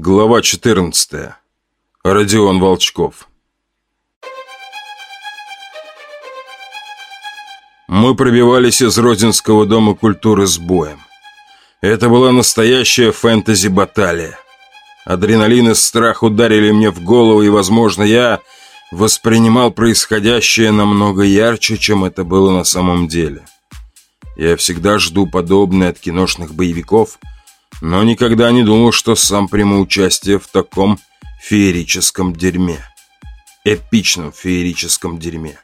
Глава 14. Родион Волчков. Мы пробивались из Родинского дома культуры с боем. Это была настоящая фэнтези-баталия. Адреналин и страх ударили мне в голову, и, возможно, я воспринимал происходящее намного ярче, чем это было на самом деле. Я всегда жду подобное от киношных боевиков – но никогда не думал, что сам приму участие в таком феерическом дерьме. Эпичном феерическом дерьме.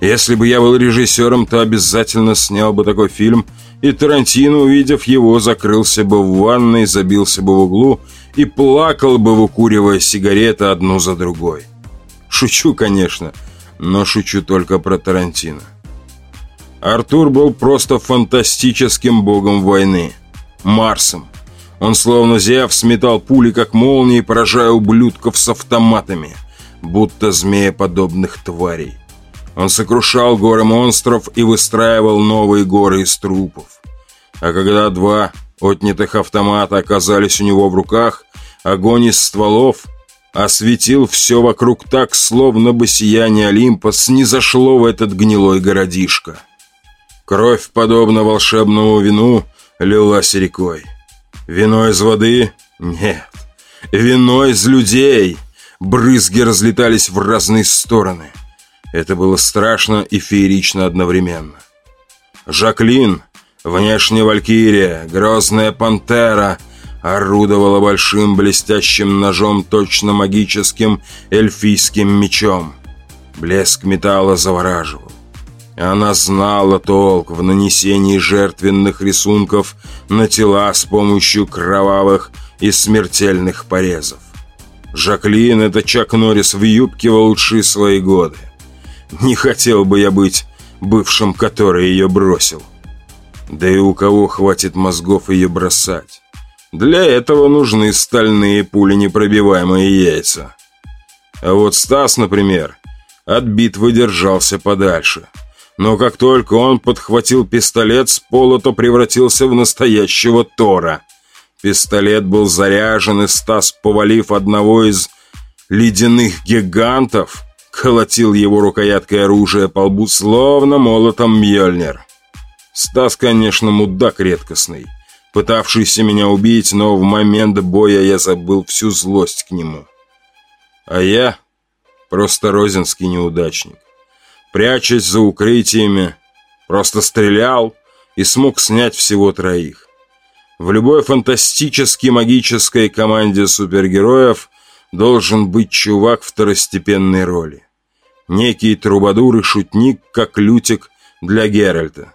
Если бы я был режиссером, то обязательно снял бы такой фильм, и Тарантино, увидев его, закрылся бы в ванной, забился бы в углу и плакал бы, выкуривая сигареты одну за другой. Шучу, конечно, но шучу только про Тарантино. Артур был просто фантастическим богом войны. Марсом. Он словно Зевс сметал пули, как молнии, поражая ублюдков с автоматами, будто змееподобных тварей. Он сокрушал горы монстров и выстраивал новые горы из трупов. А когда два отнятых автомата оказались у него в руках, огонь из стволов осветил все вокруг так, словно бы сияние Олимпа снизошло в этот гнилой городишко. Кровь, подобно волшебному вину, лилась рекой. Вино из воды? Нет. Вино из людей. Брызги разлетались в разные стороны. Это было страшно и феерично одновременно. Жаклин, внешне валькирия, грозная пантера, орудовала большим блестящим ножом, точно магическим эльфийским мечом. Блеск металла завораживал. Она знала толк в нанесении жертвенных рисунков на тела с помощью кровавых и смертельных порезов. Жаклин — это Чак Норрис в юбке в лучшие свои годы. Не хотел бы я быть бывшим, который ее бросил. Да и у кого хватит мозгов ее бросать? Для этого нужны стальные пули непробиваемые яйца. А вот Стас, например, от битвы держался подальше — но как только он подхватил пистолет с пола, то превратился в настоящего Тора. Пистолет был заряжен, и Стас, повалив одного из ледяных гигантов, колотил его рукояткой оружия по лбу, словно молотом Мьёльнир. Стас, конечно, мудак редкостный, пытавшийся меня убить, но в момент боя я забыл всю злость к нему. А я просто розинский неудачник прячась за укрытиями, просто стрелял и смог снять всего троих. В любой фантастически магической команде супергероев должен быть чувак второстепенной роли. Некий трубадур и шутник, как Лютик для Геральта.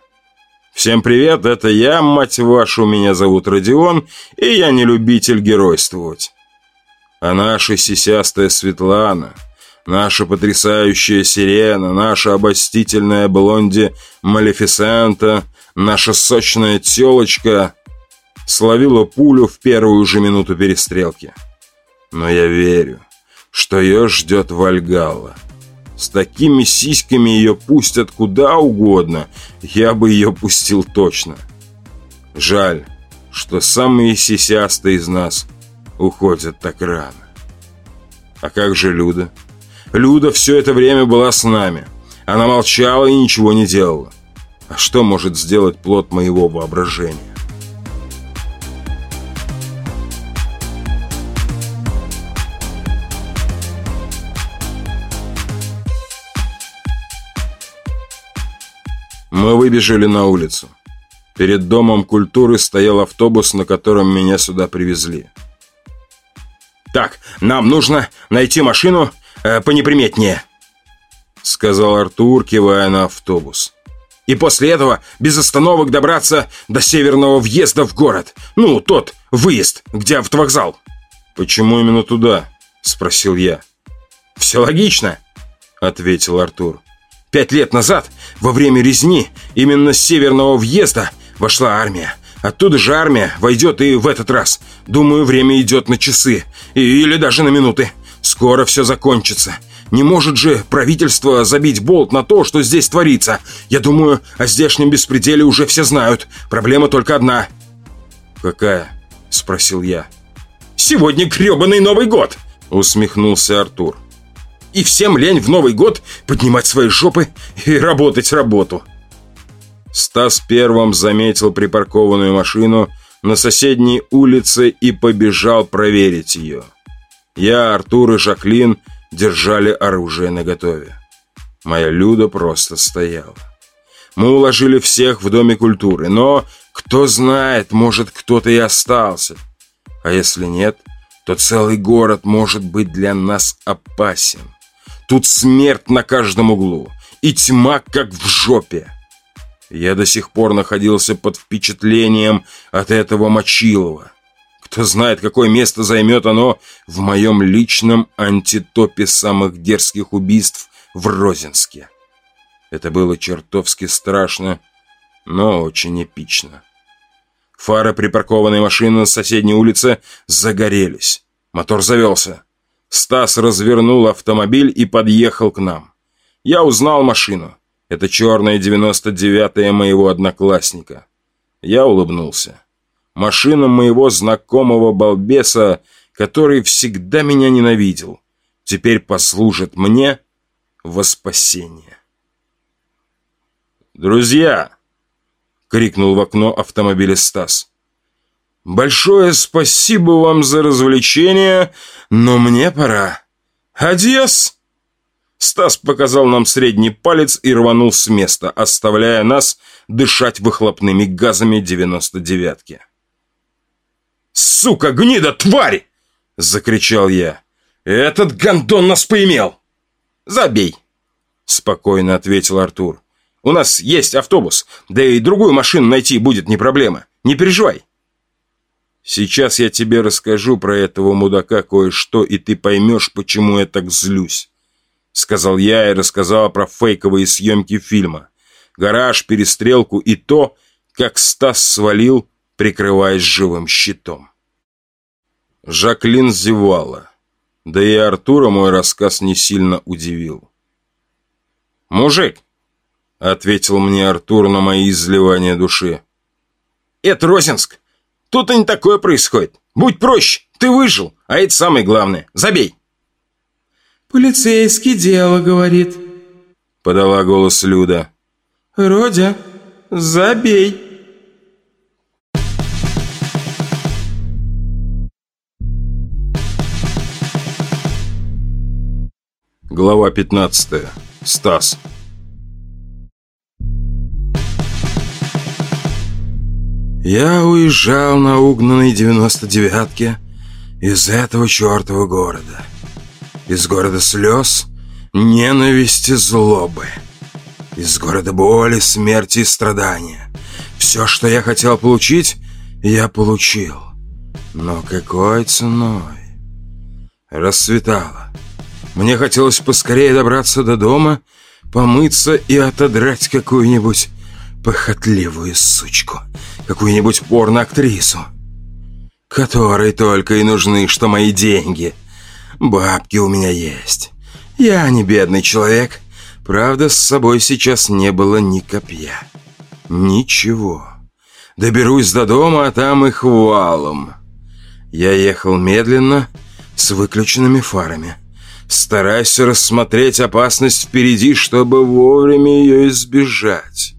Всем привет, это я, мать вашу, меня зовут Родион, и я не любитель геройствовать. А наша сисястая Светлана – Наша потрясающая сирена, наша обостительная блонди Малефисента, наша сочная телочка словила пулю в первую же минуту перестрелки. Но я верю, что ее ждет Вальгалла. С такими сиськами ее пустят куда угодно, я бы ее пустил точно. Жаль, что самые сисястые из нас уходят так рано. А как же Люда? Люда все это время была с нами. Она молчала и ничего не делала. А что может сделать плод моего воображения? Мы выбежали на улицу. Перед домом культуры стоял автобус, на котором меня сюда привезли. «Так, нам нужно найти машину э, понеприметнее», — сказал Артур, кивая на автобус. «И после этого без остановок добраться до северного въезда в город. Ну, тот выезд, где автовокзал». «Почему именно туда?» — спросил я. «Все логично», — ответил Артур. «Пять лет назад, во время резни, именно с северного въезда вошла армия. Оттуда же армия войдет и в этот раз. Думаю, время идет на часы. Или даже на минуты. Скоро все закончится. Не может же правительство забить болт на то, что здесь творится. Я думаю, о здешнем беспределе уже все знают. Проблема только одна. «Какая?» – спросил я. Сегодня гребаный Новый год!» Усмехнулся Артур. «И всем лень в Новый год поднимать свои жопы и работать работу!» Стас первым заметил припаркованную машину на соседней улице и побежал проверить ее. Я, Артур и Жаклин держали оружие наготове. Моя Люда просто стояла. Мы уложили всех в Доме культуры, но, кто знает, может, кто-то и остался. А если нет, то целый город может быть для нас опасен. Тут смерть на каждом углу и тьма как в жопе. Я до сих пор находился под впечатлением от этого Мочилова. Знает, какое место займет оно в моем личном антитопе самых дерзких убийств в Розинске. Это было чертовски страшно, но очень эпично. Фары припаркованной машины на соседней улице загорелись. Мотор завелся. Стас развернул автомобиль и подъехал к нам. Я узнал машину. Это черная 99-я моего одноклассника. Я улыбнулся. Машина моего знакомого балбеса, который всегда меня ненавидел, теперь послужит мне во спасение. «Друзья!» — крикнул в окно автомобиля Стас. «Большое спасибо вам за развлечение, но мне пора. Адьос!» Стас показал нам средний палец и рванул с места, оставляя нас дышать выхлопными газами девяносто девятки. «Сука, гнида, тварь!» — закричал я. «Этот гондон нас поимел!» «Забей!» — спокойно ответил Артур. «У нас есть автобус, да и другую машину найти будет не проблема. Не переживай!» «Сейчас я тебе расскажу про этого мудака кое-что, и ты поймешь, почему я так злюсь», — сказал я и рассказал про фейковые съемки фильма, гараж, перестрелку и то, как Стас свалил, прикрываясь живым щитом. Жаклин зевала. Да и Артура мой рассказ не сильно удивил. «Мужик!» — ответил мне Артур на мои изливания души. «Это Розинск. Тут и не такое происходит. Будь проще, ты выжил, а это самое главное. Забей!» «Полицейский дело, говорит», — подала голос Люда. «Родя, забей!» Глава 15. Стас. Я уезжал на угнанной 99-ке из этого чертова города. Из города слез, ненависти, злобы. Из города боли, смерти и страдания. Все, что я хотел получить, я получил. Но какой ценой? Рассветало. Мне хотелось поскорее добраться до дома, помыться и отодрать какую-нибудь похотливую сучку, какую-нибудь порноактрису, которой только и нужны, что мои деньги. Бабки у меня есть. Я не бедный человек. Правда, с собой сейчас не было ни копья. Ничего. Доберусь до дома, а там их валом. Я ехал медленно, с выключенными фарами. Старайся рассмотреть опасность впереди, чтобы вовремя ее избежать.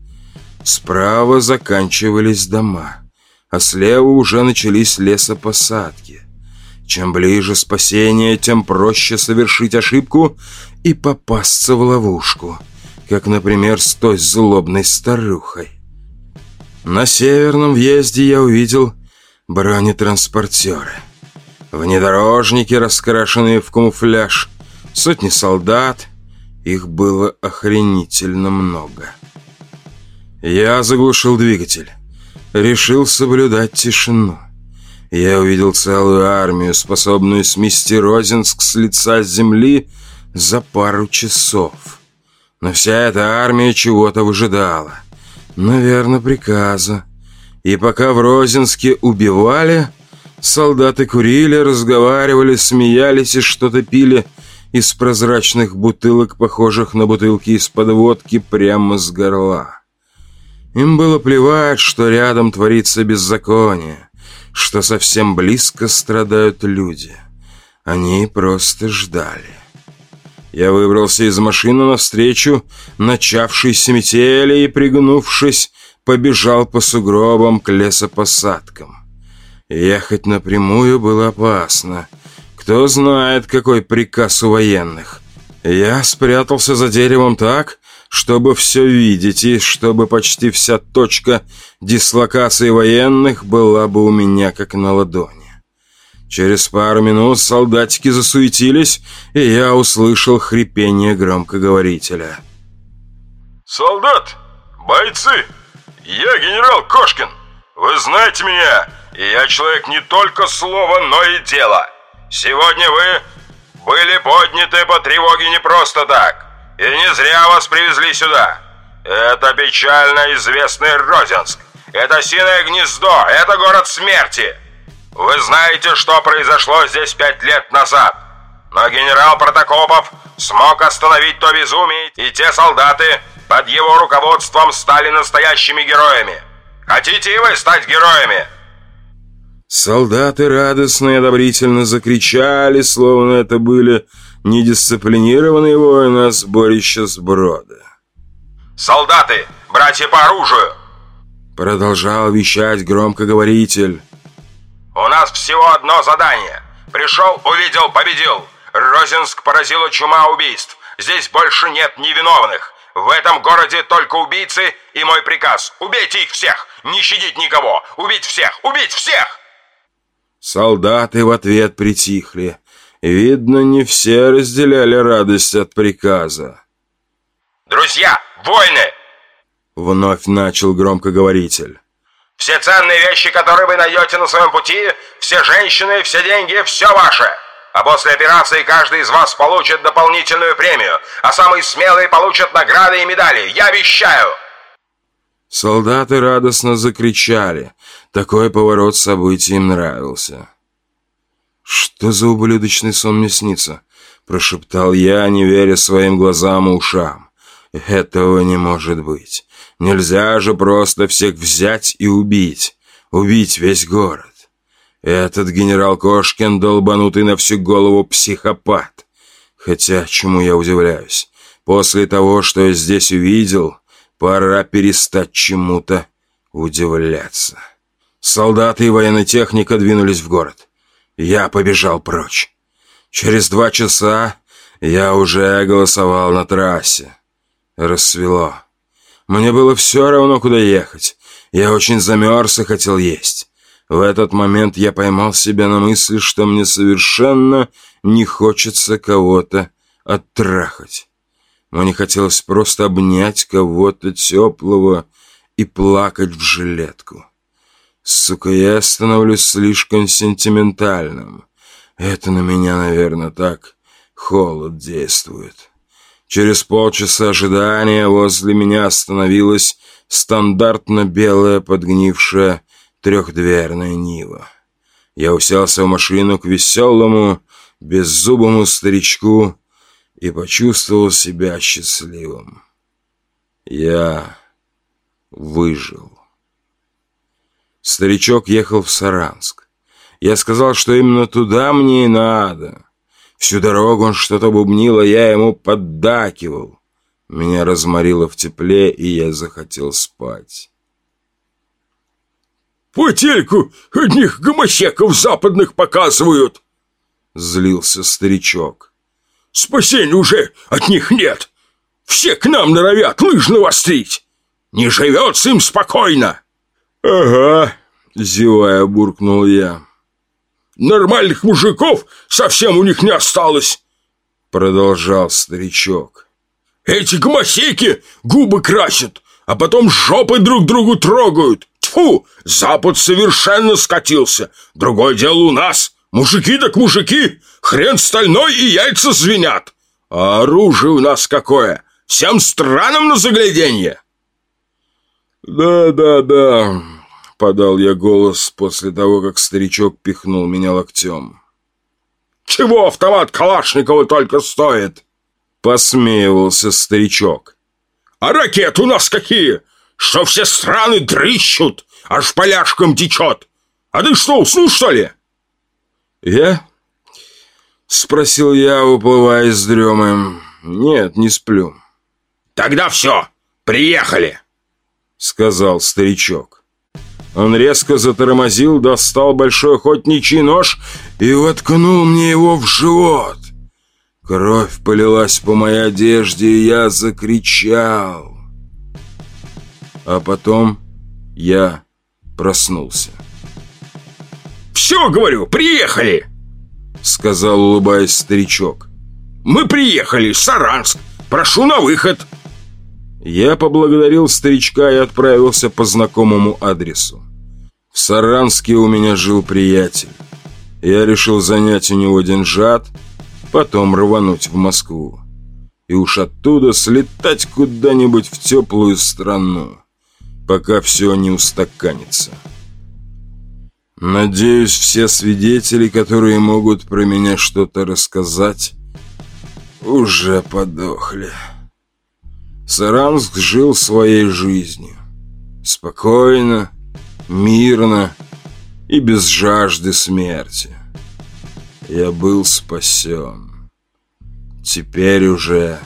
Справа заканчивались дома, а слева уже начались лесопосадки. Чем ближе спасение, тем проще совершить ошибку и попасться в ловушку, как, например, с той злобной старухой. На северном въезде я увидел бронетранспортеры. Внедорожники, раскрашенные в камуфляж, сотни солдат. Их было охренительно много. Я заглушил двигатель. Решил соблюдать тишину. Я увидел целую армию, способную смести Розинск с лица земли за пару часов. Но вся эта армия чего-то выжидала. Наверное, приказа. И пока в Розинске убивали, солдаты курили, разговаривали, смеялись и что-то пили – из прозрачных бутылок, похожих на бутылки из-под водки, прямо с горла. Им было плевать, что рядом творится беззаконие, что совсем близко страдают люди. Они просто ждали. Я выбрался из машины навстречу начавшейся метели и, пригнувшись, побежал по сугробам к лесопосадкам. Ехать напрямую было опасно. Кто знает, какой приказ у военных. Я спрятался за деревом так, чтобы все видеть, и чтобы почти вся точка дислокации военных была бы у меня как на ладони. Через пару минут солдатики засуетились, и я услышал хрипение громкоговорителя. «Солдат! Бойцы! Я генерал Кошкин! Вы знаете меня, и я человек не только слова, но и дела. Сегодня вы были подняты по тревоге не просто так. И не зря вас привезли сюда. Это печально известный Розенск. Это Синое Гнездо. Это город смерти. Вы знаете, что произошло здесь пять лет назад. Но генерал Протокопов смог остановить то безумие, и те солдаты под его руководством стали настоящими героями. Хотите и вы стать героями? Солдаты радостно и одобрительно закричали, словно это были недисциплинированные воины, а сборище сброда. «Солдаты! Братья по оружию!» Продолжал вещать громкоговоритель. «У нас всего одно задание. Пришел, увидел, победил. Розинск поразила чума убийств. Здесь больше нет невиновных. В этом городе только убийцы и мой приказ. Убейте их всех! Не щадить никого! Убить всех! Убить всех!» Солдаты в ответ притихли. Видно, не все разделяли радость от приказа. «Друзья, войны!» Вновь начал громкоговоритель. «Все ценные вещи, которые вы найдете на своем пути, все женщины, все деньги, все ваше!» А после операции каждый из вас получит дополнительную премию, а самые смелые получат награды и медали. Я обещаю!» Солдаты радостно закричали. Такой поворот событий им нравился. «Что за ублюдочный сон мне снится?» Прошептал я, не веря своим глазам и ушам. «Этого не может быть. Нельзя же просто всех взять и убить. Убить весь город. Этот генерал Кошкин долбанутый на всю голову психопат. Хотя, чему я удивляюсь? После того, что я здесь увидел, пора перестать чему-то удивляться». Солдаты и военная техника двинулись в город. Я побежал прочь. Через два часа я уже голосовал на трассе. Рассвело. Мне было все равно, куда ехать. Я очень замерз и хотел есть. В этот момент я поймал себя на мысли, что мне совершенно не хочется кого-то оттрахать. Мне хотелось просто обнять кого-то теплого и плакать в жилетку. Сука, я становлюсь слишком сентиментальным. Это на меня, наверное, так холод действует. Через полчаса ожидания возле меня остановилась стандартно белая подгнившая трехдверная Нива. Я уселся в машину к веселому, беззубому старичку и почувствовал себя счастливым. Я выжил. Старичок ехал в Саранск. Я сказал, что именно туда мне и надо. Всю дорогу он что-то бубнил, а я ему поддакивал. Меня разморило в тепле, и я захотел спать. «По телеку одних гомосеков западных показывают!» Злился старичок. «Спасения уже от них нет! Все к нам норовят лыж навострить! Не живется им спокойно!» «Ага», — зевая буркнул я. «Нормальных мужиков совсем у них не осталось», — продолжал старичок. «Эти гомосеки губы красят, а потом жопы друг другу трогают. Тьфу, Запад совершенно скатился. Другое дело у нас. Мужики так мужики, хрен стальной и яйца звенят. А оружие у нас какое? Всем странам на загляденье!» «Да-да-да», — подал я голос после того, как старичок пихнул меня локтем. «Чего автомат Калашникова только стоит?» — посмеивался старичок. «А ракеты у нас какие, что все страны дрыщут, аж поляшкам течет. А ты что, уснул, что ли?» «Я?» — спросил я, уплывая из дремы. «Нет, не сплю». «Тогда все, приехали!» — сказал старичок. Он резко затормозил, достал большой охотничий нож и воткнул мне его в живот. Кровь полилась по моей одежде, и я закричал. А потом я проснулся. «Все, говорю, приехали!» Сказал, улыбаясь старичок. «Мы приехали, Саранск! Прошу на выход!» Я поблагодарил старичка и отправился по знакомому адресу. В Саранске у меня жил приятель. Я решил занять у него деньжат – потом рвануть в Москву. И уж оттуда слетать куда-нибудь в теплую страну, пока все не устаканится. Надеюсь, все свидетели, которые могут про меня что-то рассказать, уже подохли. Саранск жил своей жизнью. Спокойно, мирно и без жажды смерти. Я был спасен. Теперь уже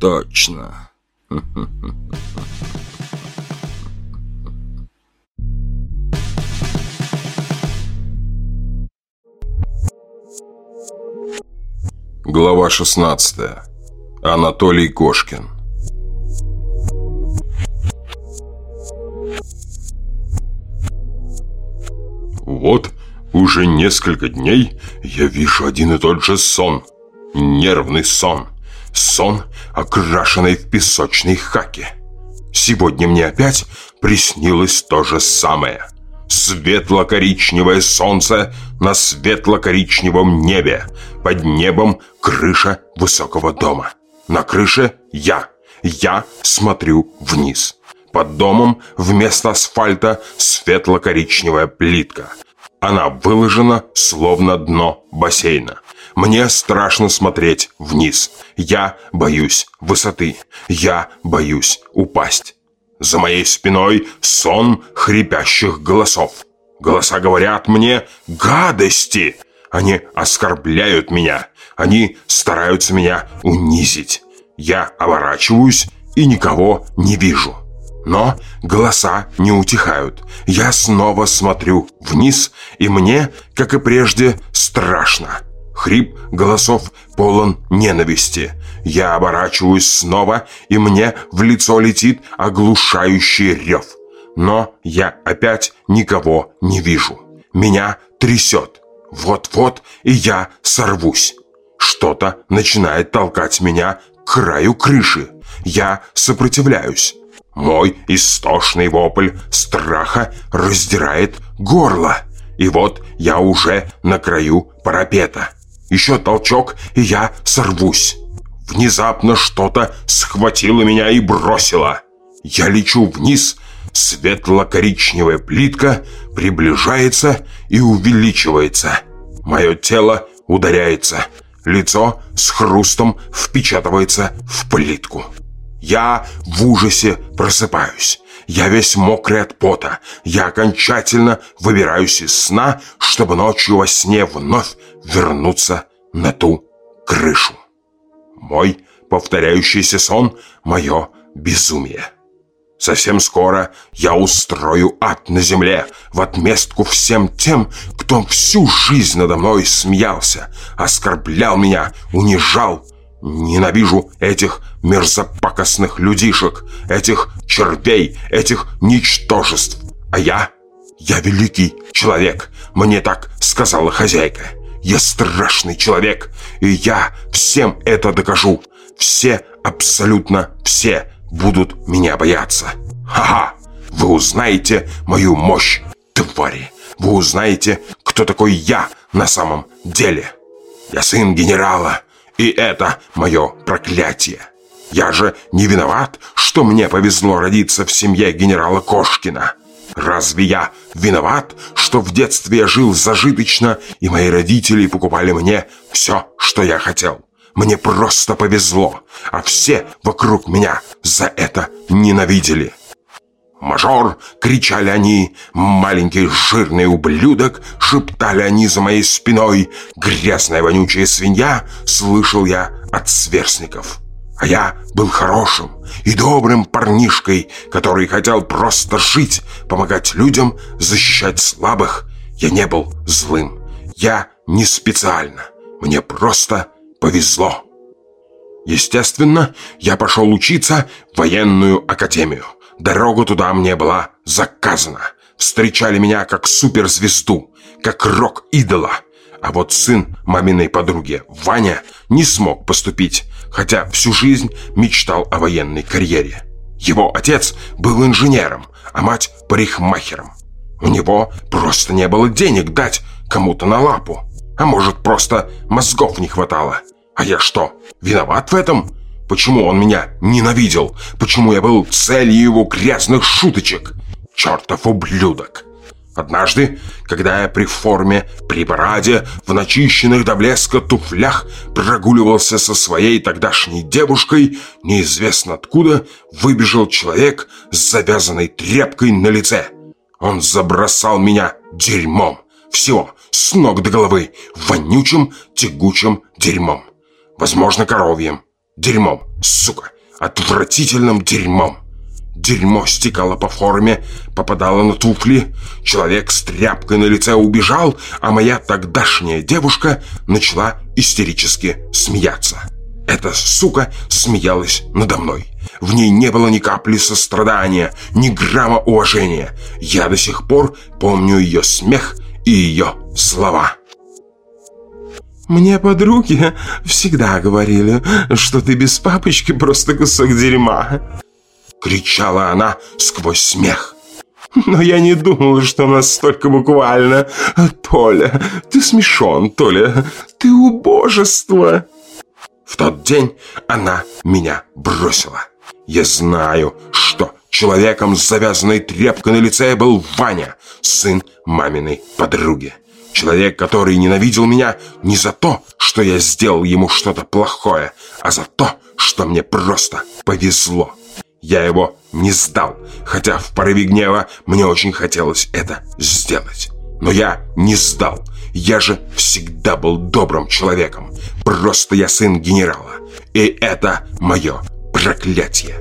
точно. Глава 16. Анатолий Кошкин. Вот уже несколько дней я вижу один и тот же сон. Нервный сон. Сон, окрашенный в песочной хаке. Сегодня мне опять приснилось то же самое. Светло-коричневое солнце на светло-коричневом небе. Под небом крыша высокого дома. На крыше я. Я смотрю вниз. Под домом вместо асфальта светло-коричневая плитка. Она выложена, словно дно бассейна. Мне страшно смотреть вниз. Я боюсь высоты. Я боюсь упасть. За моей спиной сон хрипящих голосов. Голоса говорят мне гадости. Они оскорбляют меня. Они стараются меня унизить. Я оборачиваюсь и никого не вижу. Но голоса не утихают. Я снова смотрю вниз, и мне, как и прежде, страшно. Хрип голосов полон ненависти. Я оборачиваюсь снова, и мне в лицо летит оглушающий рев. Но я опять никого не вижу. Меня трясет. Вот-вот и я сорвусь. Что-то начинает толкать меня к краю крыши. Я сопротивляюсь. Мой истошный вопль страха раздирает горло. И вот я уже на краю парапета. Еще толчок, и я сорвусь. Внезапно что-то схватило меня и бросило. Я лечу вниз, светло-коричневая плитка приближается и увеличивается. Мое тело ударяется, лицо с хрустом впечатывается в плитку. Я в ужасе просыпаюсь. Я весь мокрый от пота. Я окончательно выбираюсь из сна, чтобы ночью во сне вновь вернуться на ту крышу. Мой повторяющийся сон – мое безумие. Совсем скоро я устрою ад на земле в отместку всем тем, кто всю жизнь надо мной смеялся, оскорблял меня, унижал. Ненавижу этих мерзопакостных людишек, этих червей, этих ничтожеств. А я, я великий человек, мне так сказала хозяйка. Я страшный человек, и я всем это докажу. Все, абсолютно все, будут меня бояться. Ха-ха! Вы узнаете мою мощь, твари. Вы узнаете, кто такой я на самом деле. Я сын генерала, и это мое проклятие. Я же не виноват, что мне повезло родиться в семье генерала Кошкина. Разве я виноват, что в детстве я жил зажиточно, и мои родители покупали мне все, что я хотел? Мне просто повезло, а все вокруг меня за это ненавидели. «Мажор!» — кричали они. «Маленький жирный ублюдок!» — шептали они за моей спиной. «Грязная вонючая свинья!» — слышал я от сверстников. А я был хорошим и добрым парнишкой, который хотел просто жить, помогать людям, защищать слабых. Я не был злым. Я не специально. Мне просто повезло. Естественно, я пошел учиться в военную академию. Дорога туда мне была заказана. Встречали меня как суперзвезду, как рок-идола. А вот сын маминой подруги, Ваня, не смог поступить, хотя всю жизнь мечтал о военной карьере. Его отец был инженером, а мать – парикмахером. У него просто не было денег дать кому-то на лапу. А может, просто мозгов не хватало. А я что, виноват в этом? Почему он меня ненавидел? Почему я был целью его грязных шуточек? Чертов ублюдок! Однажды, когда я при форме, при параде, в начищенных до блеска туфлях прогуливался со своей тогдашней девушкой, неизвестно откуда выбежал человек с завязанной тряпкой на лице. Он забросал меня дерьмом. Все, с ног до головы, вонючим, тягучим дерьмом. Возможно, коровьем. Дерьмом, сука, отвратительным дерьмом. Дерьмо стекало по форме, попадало на туфли. Человек с тряпкой на лице убежал, а моя тогдашняя девушка начала истерически смеяться. Эта сука смеялась надо мной. В ней не было ни капли сострадания, ни грамма уважения. Я до сих пор помню ее смех и ее слова. «Мне подруги всегда говорили, что ты без папочки просто кусок дерьма», Кричала она сквозь смех. «Но я не думала, что настолько буквально. Толя, ты смешон, Толя, ты убожество!» В тот день она меня бросила. Я знаю, что человеком с завязанной тряпкой на лице был Ваня, сын маминой подруги. Человек, который ненавидел меня не за то, что я сделал ему что-то плохое, а за то, что мне просто повезло. Я его не сдал, хотя в порыве гнева мне очень хотелось это сделать. Но я не сдал. Я же всегда был добрым человеком. Просто я сын генерала. И это мое проклятие.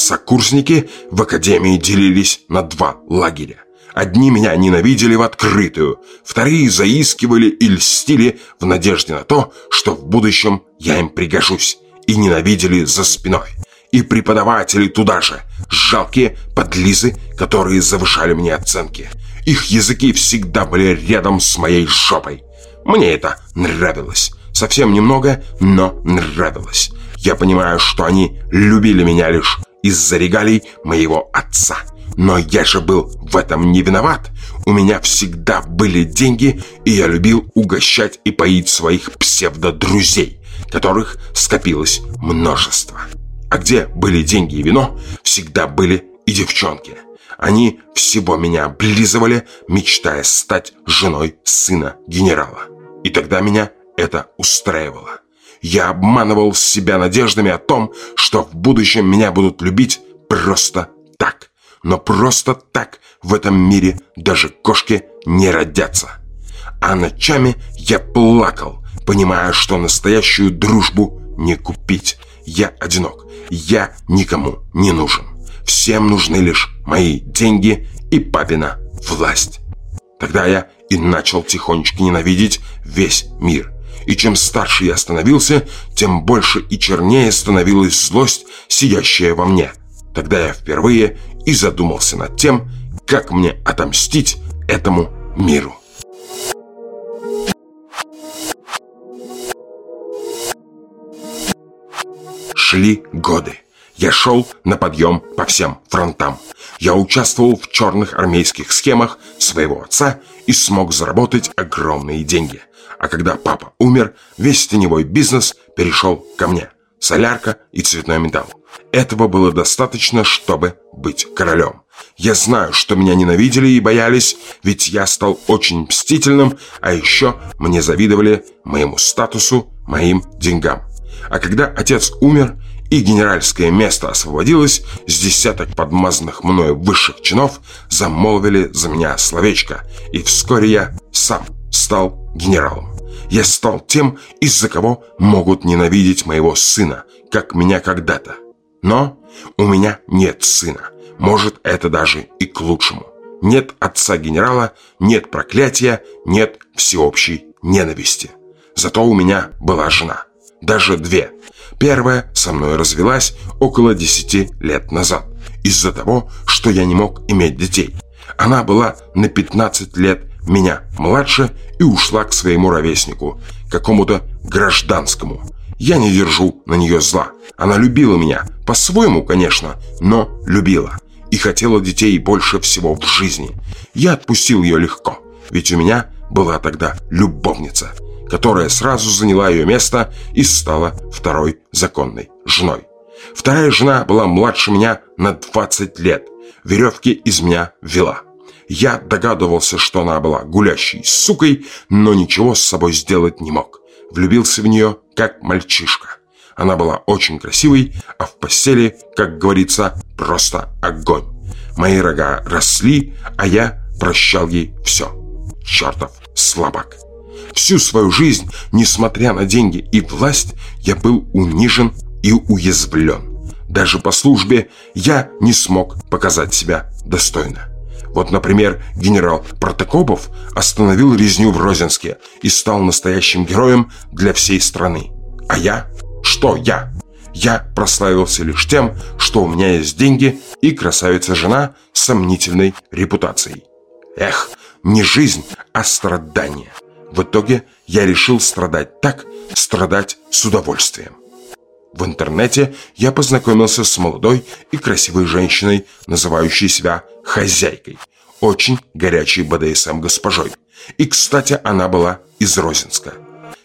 Сокурсники в академии делились на два лагеря. Одни меня ненавидели в открытую, вторые заискивали и льстили в надежде на то, что в будущем я им пригожусь, и ненавидели за спиной. И преподаватели туда же, жалкие подлизы, которые завышали мне оценки. Их языки всегда были рядом с моей жопой. Мне это нравилось. Совсем немного, но нравилось. Я понимаю, что они любили меня лишь из-за регалий моего отца. Но я же был в этом не виноват. У меня всегда были деньги, и я любил угощать и поить своих псевдо-друзей, которых скопилось множество. А где были деньги и вино, всегда были и девчонки. Они всего меня облизывали, мечтая стать женой сына генерала. И тогда меня это устраивало. Я обманывал себя надеждами о том, что в будущем меня будут любить просто так. Но просто так в этом мире даже кошки не родятся. А ночами я плакал, понимая, что настоящую дружбу не купить. Я одинок, я никому не нужен. Всем нужны лишь мои деньги и папина власть. Тогда я и начал тихонечко ненавидеть весь мир. И чем старше я становился, тем больше и чернее становилась злость, сидящая во мне. Тогда я впервые и задумался над тем, как мне отомстить этому миру. Шли годы. Я шел на подъем по всем фронтам. Я участвовал в черных армейских схемах своего отца и смог заработать огромные деньги. А когда папа умер, весь теневой бизнес перешел ко мне. Солярка и цветной металл. Этого было достаточно, чтобы быть королем. Я знаю, что меня ненавидели и боялись, ведь я стал очень мстительным, а еще мне завидовали моему статусу, моим деньгам. А когда отец умер и генеральское место освободилось, с десяток подмазанных мною высших чинов замолвили за меня словечко, и вскоре я сам стал генералом. Я стал тем, из-за кого могут ненавидеть моего сына, как меня когда-то. Но у меня нет сына. Может, это даже и к лучшему. Нет отца генерала, нет проклятия, нет всеобщей ненависти. Зато у меня была жена. Даже две. Первая со мной развелась около 10 лет назад. Из-за того, что я не мог иметь детей. Она была на 15 лет меня младше и ушла к своему ровеснику, какому-то гражданскому. Я не держу на нее зла. Она любила меня, по-своему, конечно, но любила. И хотела детей больше всего в жизни. Я отпустил ее легко, ведь у меня была тогда любовница, которая сразу заняла ее место и стала второй законной женой. Вторая жена была младше меня на 20 лет. Веревки из меня вела. Я догадывался, что она была гулящей сукой, но ничего с собой сделать не мог. Влюбился в нее, как мальчишка. Она была очень красивой, а в постели, как говорится, просто огонь. Мои рога росли, а я прощал ей все. Чертов слабак. Всю свою жизнь, несмотря на деньги и власть, я был унижен и уязвлен. Даже по службе я не смог показать себя достойно. Вот, например, генерал Протокопов остановил резню в Розенске и стал настоящим героем для всей страны. А я? Что я? Я прославился лишь тем, что у меня есть деньги и красавица-жена с сомнительной репутацией. Эх, не жизнь, а страдание. В итоге я решил страдать так, страдать с удовольствием. В интернете я познакомился с молодой и красивой женщиной, называющей себя хозяйкой, очень горячей БДСМ госпожой. И, кстати, она была из Розинска.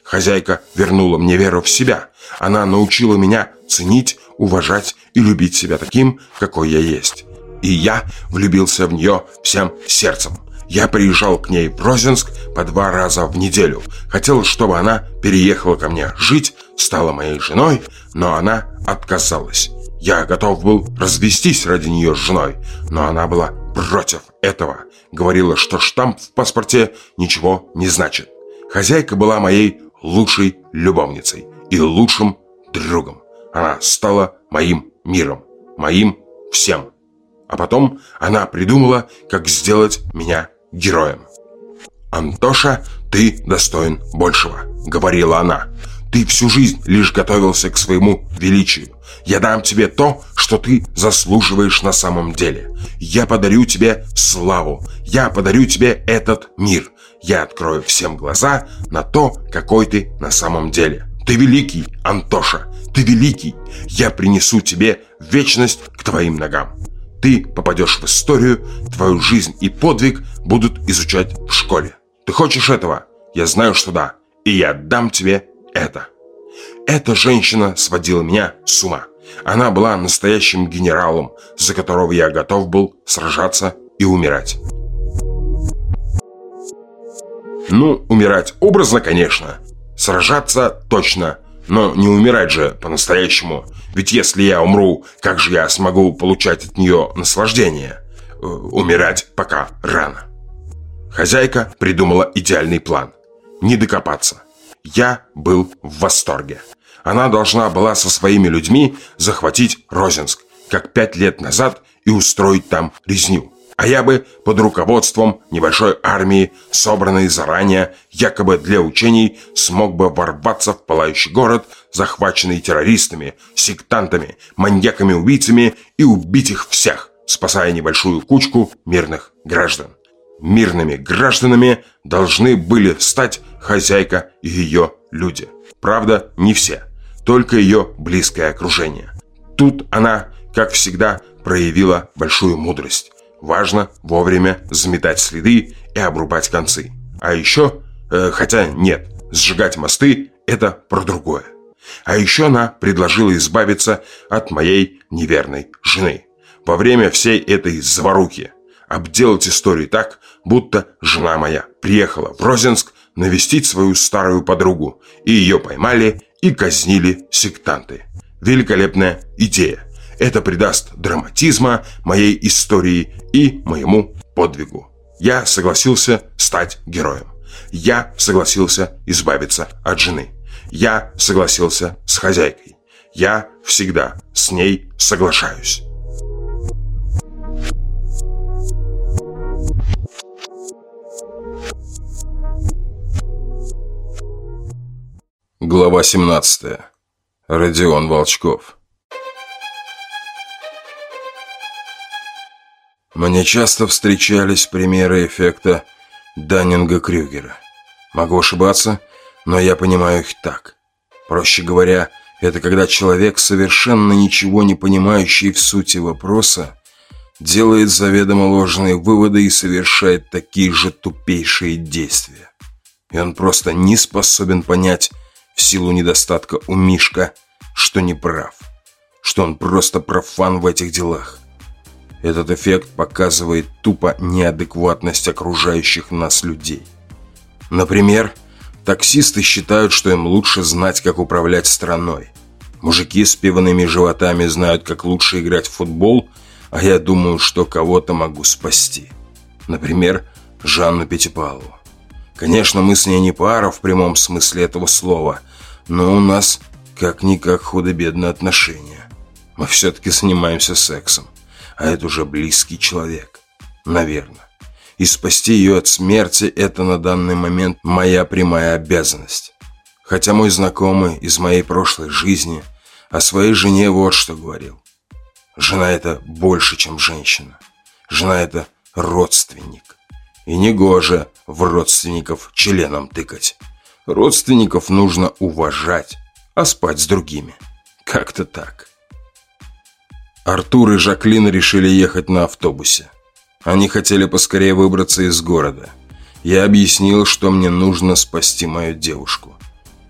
Хозяйка вернула мне веру в себя. Она научила меня ценить, уважать и любить себя таким, какой я есть. И я влюбился в нее всем сердцем. Я приезжал к ней в Розинск по два раза в неделю. Хотел, чтобы она переехала ко мне жить, стала моей женой, но она отказалась. Я готов был развестись ради нее с женой, но она была против этого. Говорила, что штамп в паспорте ничего не значит. Хозяйка была моей лучшей любовницей и лучшим другом. Она стала моим миром, моим всем. А потом она придумала, как сделать меня героем. «Антоша, ты достоин большего», — говорила она. «Ты всю жизнь лишь готовился к своему величию. Я дам тебе то, что ты заслуживаешь на самом деле. Я подарю тебе славу. Я подарю тебе этот мир. Я открою всем глаза на то, какой ты на самом деле. Ты великий, Антоша. Ты великий. Я принесу тебе вечность к твоим ногам. Ты попадешь в историю, твою жизнь и подвиг будут изучать в школе. Ты хочешь этого? Я знаю, что да. И я дам тебе это. Эта женщина сводила меня с ума. Она была настоящим генералом, за которого я готов был сражаться и умирать. Ну, умирать образно, конечно. Сражаться точно. Но не умирать же по-настоящему. Ведь если я умру, как же я смогу получать от нее наслаждение? Э, умирать пока рано. Хозяйка придумала идеальный план. Не докопаться. Я был в восторге. Она должна была со своими людьми захватить Розинск, как пять лет назад, и устроить там резню. А я бы под руководством небольшой армии, собранной заранее, якобы для учений, смог бы ворваться в пылающий город, захваченный террористами, сектантами, маньяками-убийцами и убить их всех, спасая небольшую кучку мирных граждан. Мирными гражданами должны были стать хозяйка и ее люди. Правда, не все, только ее близкое окружение. Тут она, как всегда, проявила большую мудрость. Важно вовремя заметать следы и обрубать концы. А еще, э, хотя нет, сжигать мосты – это про другое. А еще она предложила избавиться от моей неверной жены. Во время всей этой заварухи обделать историю так, будто жена моя приехала в Розенск навестить свою старую подругу, и ее поймали и казнили сектанты. Великолепная идея. Это придаст драматизма моей истории и моему подвигу. Я согласился стать героем. Я согласился избавиться от жены. Я согласился с хозяйкой. Я всегда с ней соглашаюсь. Глава 17. Родион Волчков. Мне часто встречались примеры эффекта Даннинга-Крюгера. Могу ошибаться, но я понимаю их так. Проще говоря, это когда человек, совершенно ничего не понимающий в сути вопроса, делает заведомо ложные выводы и совершает такие же тупейшие действия. И он просто не способен понять, в силу недостатка у Мишка, что не прав, что он просто профан в этих делах. Этот эффект показывает тупо неадекватность окружающих нас людей. Например, таксисты считают, что им лучше знать, как управлять страной. Мужики с пивными животами знают, как лучше играть в футбол, а я думаю, что кого-то могу спасти. Например, Жанну Пятипалову. Конечно, мы с ней не пара в прямом смысле этого слова, но у нас как-никак худо-бедно отношения. Мы все-таки занимаемся сексом, а это уже близкий человек. Наверное. И спасти ее от смерти – это на данный момент моя прямая обязанность. Хотя мой знакомый из моей прошлой жизни о своей жене вот что говорил. Жена – это больше, чем женщина. Жена – это родственник. И негоже в родственников членом тыкать. Родственников нужно уважать, а спать с другими. Как-то так. Артур и Жаклин решили ехать на автобусе. Они хотели поскорее выбраться из города. Я объяснил, что мне нужно спасти мою девушку.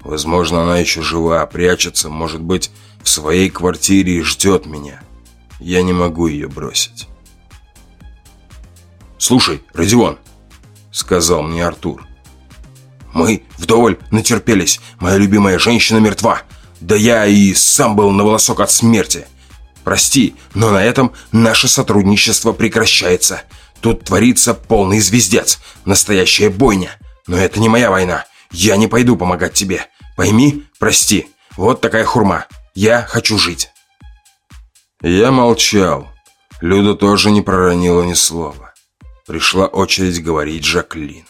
Возможно, она еще жива, прячется, может быть, в своей квартире и ждет меня. Я не могу ее бросить. «Слушай, Родион», — сказал мне Артур, — мы вдоволь натерпелись. Моя любимая женщина мертва. Да я и сам был на волосок от смерти. Прости, но на этом наше сотрудничество прекращается. Тут творится полный звездец. Настоящая бойня. Но это не моя война. Я не пойду помогать тебе. Пойми, прости. Вот такая хурма. Я хочу жить. Я молчал. Люда тоже не проронила ни слова. Пришла очередь говорить Жаклин.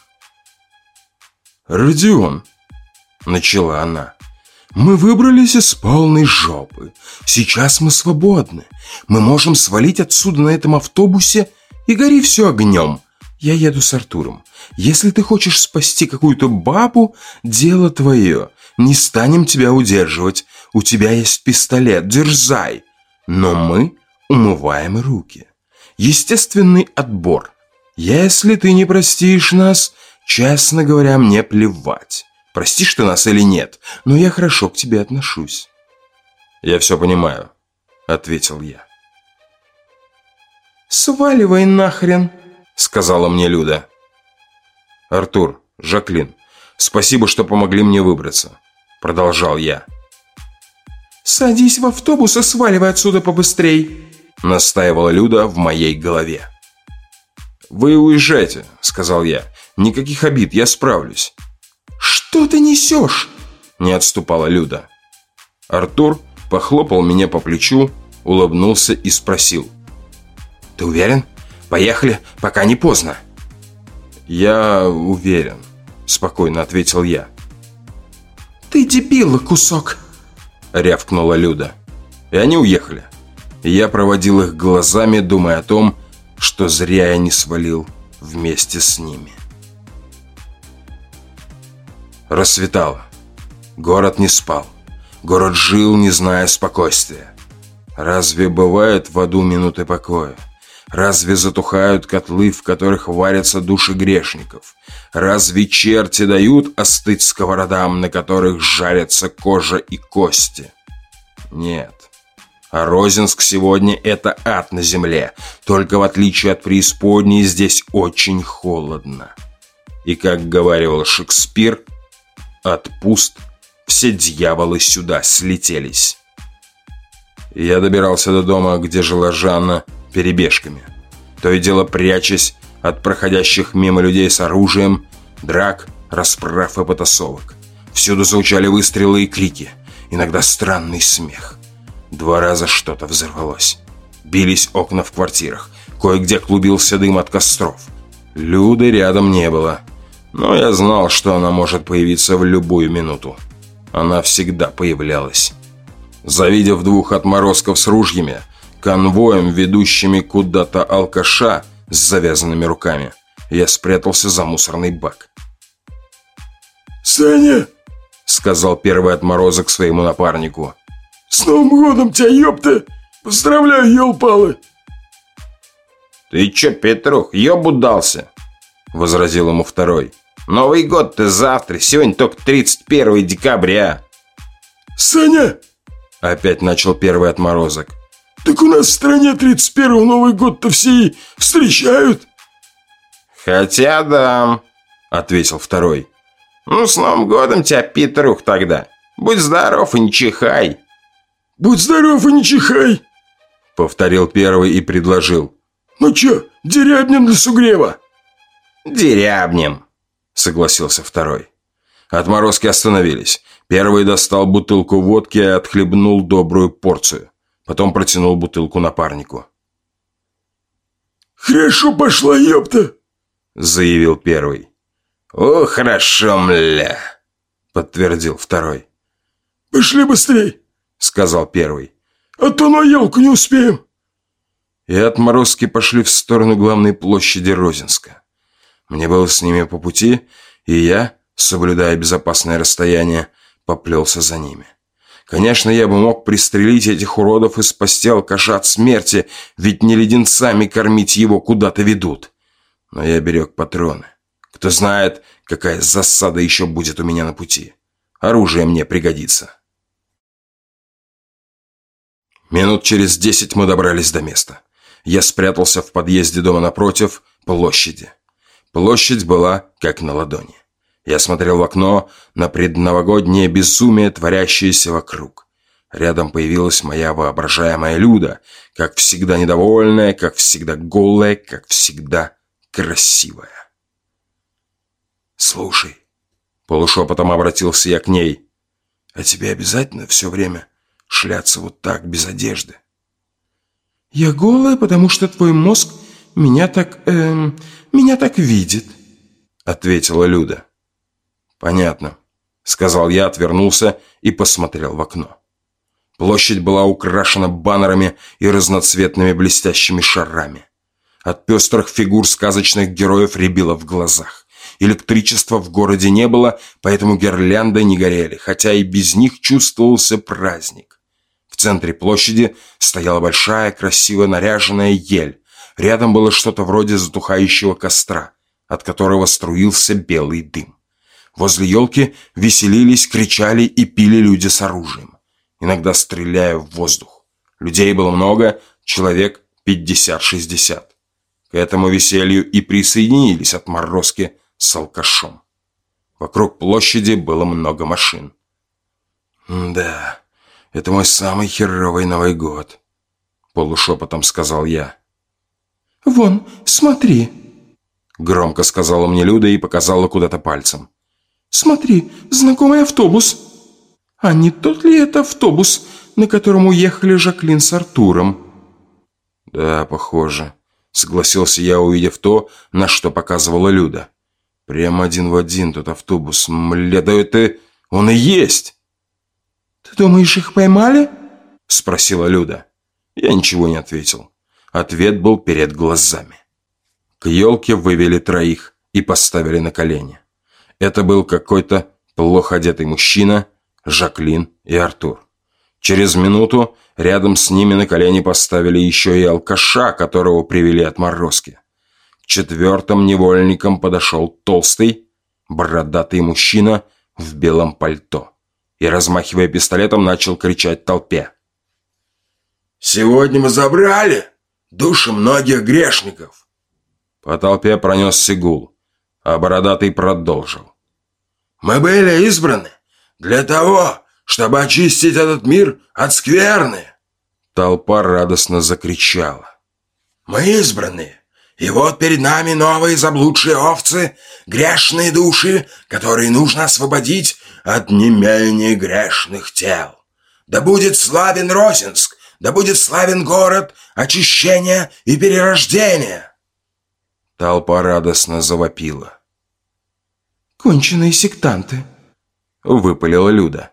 «Родион», — начала она, — «мы выбрались из полной жопы. Сейчас мы свободны. Мы можем свалить отсюда на этом автобусе и гори все огнем. Я еду с Артуром. Если ты хочешь спасти какую-то бабу, дело твое. Не станем тебя удерживать. У тебя есть пистолет, дерзай. Но мы умываем руки. Естественный отбор. Если ты не простишь нас, Честно говоря, мне плевать. Простишь ты нас или нет, но я хорошо к тебе отношусь. Я все понимаю, ответил я. «Сваливай нахрен», — сказала мне Люда. «Артур, Жаклин, спасибо, что помогли мне выбраться», — продолжал я. «Садись в автобус и сваливай отсюда побыстрей», — настаивала Люда в моей голове. «Вы уезжайте», — сказал я. Никаких обид, я справлюсь». «Что ты несешь?» Не отступала Люда. Артур похлопал меня по плечу, улыбнулся и спросил. «Ты уверен? Поехали, пока не поздно». «Я уверен», — спокойно ответил я. «Ты дебил, кусок!» — рявкнула Люда. И они уехали. Я проводил их глазами, думая о том, что зря я не свалил вместе с ними. Рассветало. Город не спал. Город жил, не зная спокойствия. Разве бывают в аду минуты покоя? Разве затухают котлы, в которых варятся души грешников? Разве черти дают остыть сковородам, на которых жарятся кожа и кости? Нет. А Розинск сегодня – это ад на земле. Только в отличие от преисподней, здесь очень холодно. И как говаривал Шекспир – Ад пуст, все дьяволы сюда слетелись. Я добирался до дома, где жила Жанна, перебежками. То и дело прячась от проходящих мимо людей с оружием, драк, расправ и потасовок. Всюду звучали выстрелы и крики, иногда странный смех. Два раза что-то взорвалось. Бились окна в квартирах, кое-где клубился дым от костров. Люды рядом не было, но я знал, что она может появиться в любую минуту. Она всегда появлялась. Завидев двух отморозков с ружьями, конвоем, ведущими куда-то алкаша с завязанными руками, я спрятался за мусорный бак. «Саня!» — сказал первый отморозок своему напарнику. «С Новым годом тебя, ёпта! Поздравляю, ёлпалы!» «Ты чё, Петрух, ёбудался?» — возразил ему второй. «Новый год-то завтра, сегодня только 31 декабря!» «Саня!» — опять начал первый отморозок. «Так у нас в стране 31 Новый год-то все и встречают!» «Хотя да», — ответил второй. «Ну, с Новым годом тебя, Петрух, тогда! Будь здоров и не чихай!» «Будь здоров и не чихай!» — повторил первый и предложил. «Ну чё, дерябнем для сугрева?» «Дерябнем», — согласился второй. Отморозки остановились. Первый достал бутылку водки и отхлебнул добрую порцию. Потом протянул бутылку напарнику. «Хорошо пошла, ёпта!» — заявил первый. «О, хорошо, мля!» — подтвердил второй. «Пошли быстрей!» — сказал первый. «А то на елку не успеем!» И отморозки пошли в сторону главной площади Розинска. Мне было с ними по пути, и я, соблюдая безопасное расстояние, поплелся за ними. Конечно, я бы мог пристрелить этих уродов и спасти алкаша от смерти, ведь не леденцами кормить его куда-то ведут. Но я берег патроны. Кто знает, какая засада еще будет у меня на пути. Оружие мне пригодится. Минут через десять мы добрались до места. Я спрятался в подъезде дома напротив, площади. Площадь была как на ладони. Я смотрел в окно на предновогоднее безумие, творящееся вокруг. Рядом появилась моя воображаемая Люда, как всегда недовольная, как всегда голая, как всегда красивая. «Слушай», — полушепотом обратился я к ней, «а тебе обязательно все время шляться вот так, без одежды?» «Я голая, потому что твой мозг меня так... Эм, меня так видит», — ответила Люда. «Понятно», — сказал я, отвернулся и посмотрел в окно. Площадь была украшена баннерами и разноцветными блестящими шарами. От пестрых фигур сказочных героев рябило в глазах. Электричества в городе не было, поэтому гирлянды не горели, хотя и без них чувствовался праздник. Центре площади стояла большая, красиво наряженная ель. Рядом было что-то вроде затухающего костра, от которого струился белый дым. Возле елки веселились, кричали и пили люди с оружием, иногда стреляя в воздух. Людей было много, человек 50-60. К этому веселью и присоединились отморозки с алкашом. Вокруг площади было много машин. «Да, это мой самый херовый Новый год», — полушепотом сказал я. «Вон, смотри», — громко сказала мне Люда и показала куда-то пальцем. «Смотри, знакомый автобус. А не тот ли это автобус, на котором уехали Жаклин с Артуром?» «Да, похоже», — согласился я, увидев то, на что показывала Люда. Прямо один в один тот автобус. Мля, да это он и есть. Думаешь, их поймали? Спросила Люда. Я ничего не ответил. Ответ был перед глазами. К елке вывели троих и поставили на колени. Это был какой-то плохо одетый мужчина, Жаклин и Артур. Через минуту рядом с ними на колени поставили еще и алкаша, которого привели от морозки. Четвертым невольником подошел толстый, бородатый мужчина в белом пальто и, размахивая пистолетом, начал кричать толпе. «Сегодня мы забрали души многих грешников!» По толпе пронесся гул, а бородатый продолжил. «Мы были избраны Для того, чтобы очистить этот мир от скверны!» Толпа радостно закричала. «Мы избранные, и вот перед нами новые заблудшие овцы, грешные души, которые нужно освободить от не менее грешных тел. Да будет славен Розинск, да будет славен город очищения и перерождения!» Толпа радостно завопила. «Конченые сектанты!» — выпалила Люда.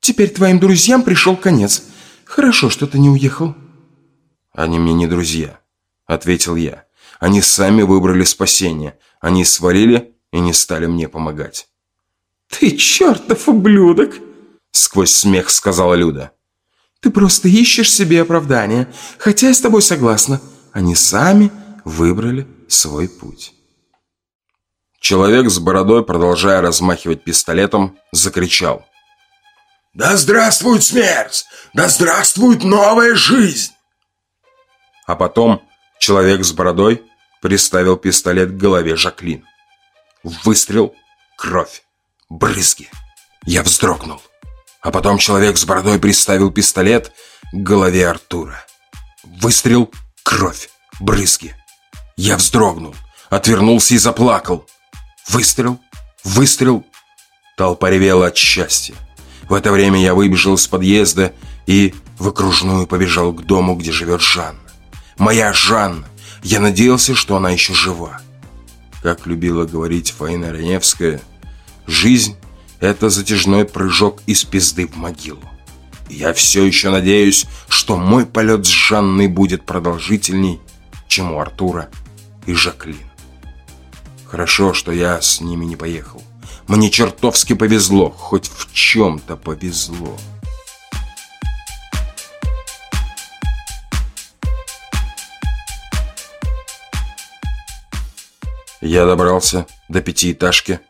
«Теперь твоим друзьям пришел конец. Хорошо, что ты не уехал». «Они мне не друзья», — ответил я. «Они сами выбрали спасение. Они свалили и не стали мне помогать». «Ты чертов ублюдок!» — сквозь смех сказала Люда. «Ты просто ищешь себе оправдания, хотя я с тобой согласна. Они сами выбрали свой путь». Человек с бородой, продолжая размахивать пистолетом, закричал. «Да здравствует смерть! Да здравствует новая жизнь!» А потом человек с бородой приставил пистолет к голове Жаклин. Выстрел, кровь, брызги. Я вздрогнул. А потом человек с бородой приставил пистолет к голове Артура. Выстрел, кровь, брызги. Я вздрогнул, отвернулся и заплакал. Выстрел, выстрел. Толпа ревела от счастья. В это время я выбежал из подъезда и в окружную побежал к дому, где живет Жанна. Моя Жанна. Я надеялся, что она еще жива. Как любила говорить Фаина Раневская, жизнь – это затяжной прыжок из пизды в могилу. я все еще надеюсь, что мой полет с Жанной будет продолжительней, чем у Артура и Жаклин. Хорошо, что я с ними не поехал. Мне чертовски повезло, хоть в чем-то повезло. Я добрался до пятиэтажки,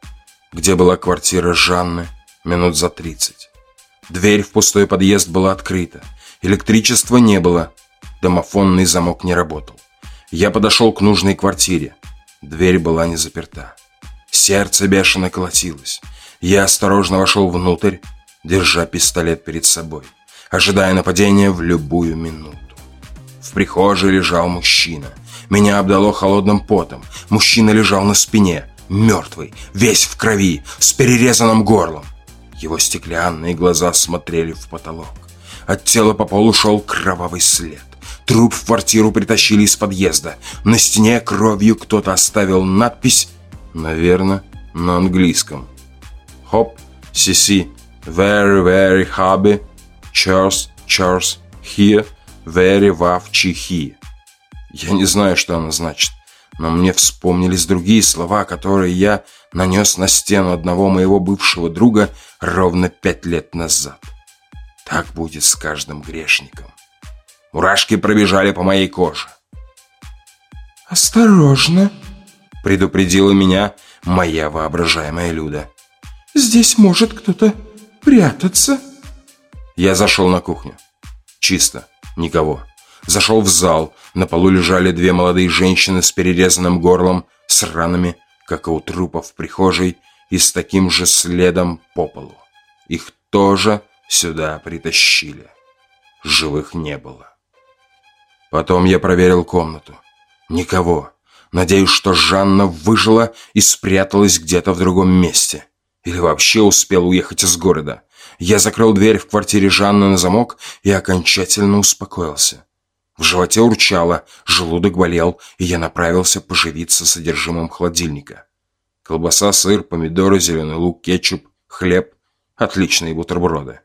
где была квартира Жанны, минут за тридцать. Дверь в пустой подъезд была открыта. Электричества не было. Домофонный замок не работал. Я подошел к нужной квартире. Дверь была не заперта. Сердце бешено колотилось. Я осторожно вошел внутрь, держа пистолет перед собой, ожидая нападения в любую минуту. В прихожей лежал мужчина. Меня обдало холодным потом. Мужчина лежал на спине, мертвый, весь в крови, с перерезанным горлом. Его стеклянные глаза смотрели в потолок. От тела по полу шел кровавый след. Труп в квартиру притащили из подъезда. На стене кровью кто-то оставил надпись Наверное, на английском. Хоп, сиси, very, very happy, Charles, Charles, here, very вав чихи. Я не знаю, что она значит, но мне вспомнились другие слова, которые я нанес на стену одного моего бывшего друга ровно пять лет назад. Так будет с каждым грешником. Мурашки пробежали по моей коже. «Осторожно!» предупредила меня моя воображаемая Люда. «Здесь может кто-то прятаться». Я зашел на кухню. Чисто. Никого. Зашел в зал. На полу лежали две молодые женщины с перерезанным горлом, с ранами, как и у трупа в прихожей, и с таким же следом по полу. Их тоже сюда притащили. Живых не было. Потом я проверил комнату. Никого. Надеюсь, что Жанна выжила и спряталась где-то в другом месте. Или вообще успела уехать из города. Я закрыл дверь в квартире Жанны на замок и окончательно успокоился. В животе урчало, желудок болел, и я направился поживиться содержимым холодильника. Колбаса, сыр, помидоры, зеленый лук, кетчуп, хлеб. Отличные бутерброды.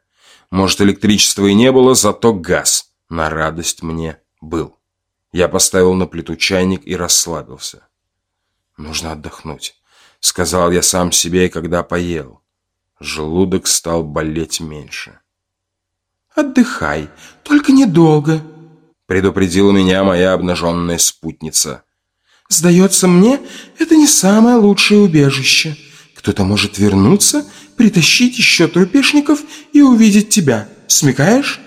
Может, электричества и не было, зато газ на радость мне был. Я поставил на плиту чайник и расслабился. «Нужно отдохнуть», — сказал я сам себе, когда поел. Желудок стал болеть меньше. «Отдыхай, только недолго», — предупредила меня моя обнаженная спутница. «Сдается мне, это не самое лучшее убежище. Кто-то может вернуться, притащить еще трупешников и увидеть тебя. Смекаешь?»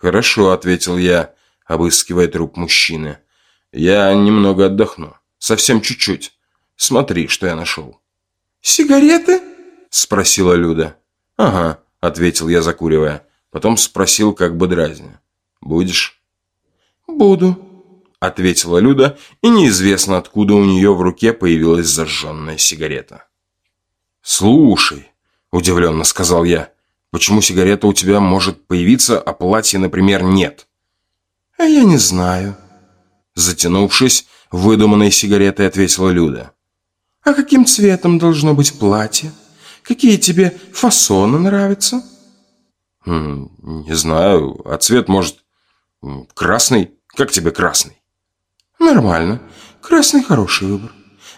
«Хорошо», — ответил я обыскивая труп мужчины. «Я немного отдохну. Совсем чуть-чуть. Смотри, что я нашел». «Сигареты?» – спросила Люда. «Ага», — ответил я, закуривая. Потом спросил, как бы дразня. «Будешь?» «Буду», — ответила Люда, и неизвестно, откуда у нее в руке появилась зажженная сигарета. «Слушай», — удивленно сказал я, — «почему сигарета у тебя может появиться, а платья, например, нет?» «А я не знаю», — затянувшись, выдуманной сигаретой ответила Люда. «А каким цветом должно быть платье? Какие тебе фасоны нравятся?» Хм, «Не знаю, а цвет, может, красный? Как тебе красный?» «Нормально. Красный хороший выбор.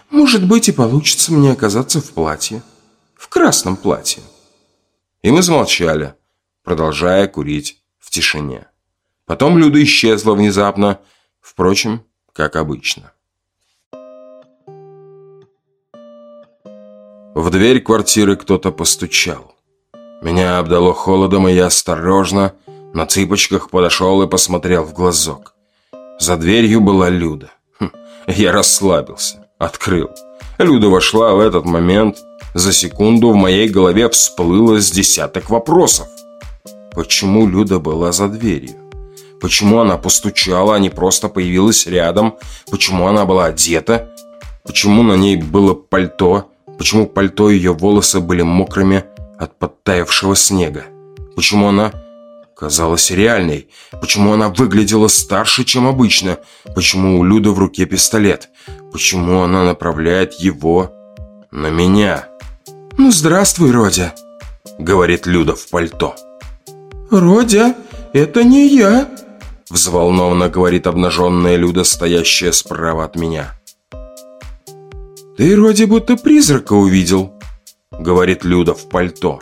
Может быть, и получится мне оказаться в платье. В красном платье». И мы замолчали, продолжая курить в тишине. Потом Люда исчезла внезапно, впрочем, как обычно. В дверь квартиры кто-то постучал. Меня обдало холодом, и я осторожно, на цыпочках подошел и посмотрел в глазок. За дверью была Люда. Хм, я расслабился, открыл. Люда вошла в этот момент. За секунду в моей голове всплыло с десяток вопросов. Почему Люда была за дверью? Почему она постучала, а не просто появилась рядом? Почему она была одета? Почему на ней было пальто? Почему пальто ее волосы были мокрыми от подтаявшего снега? Почему она казалась реальной? Почему она выглядела старше, чем обычно? Почему у Люды в руке пистолет? Почему она направляет его на меня? «Ну, здравствуй, Родя», — говорит Люда в пальто. «Родя, это не я», Взволнованно говорит обнаженная Люда, стоящая справа от меня. «Ты вроде будто призрака увидел», — говорит Люда в пальто.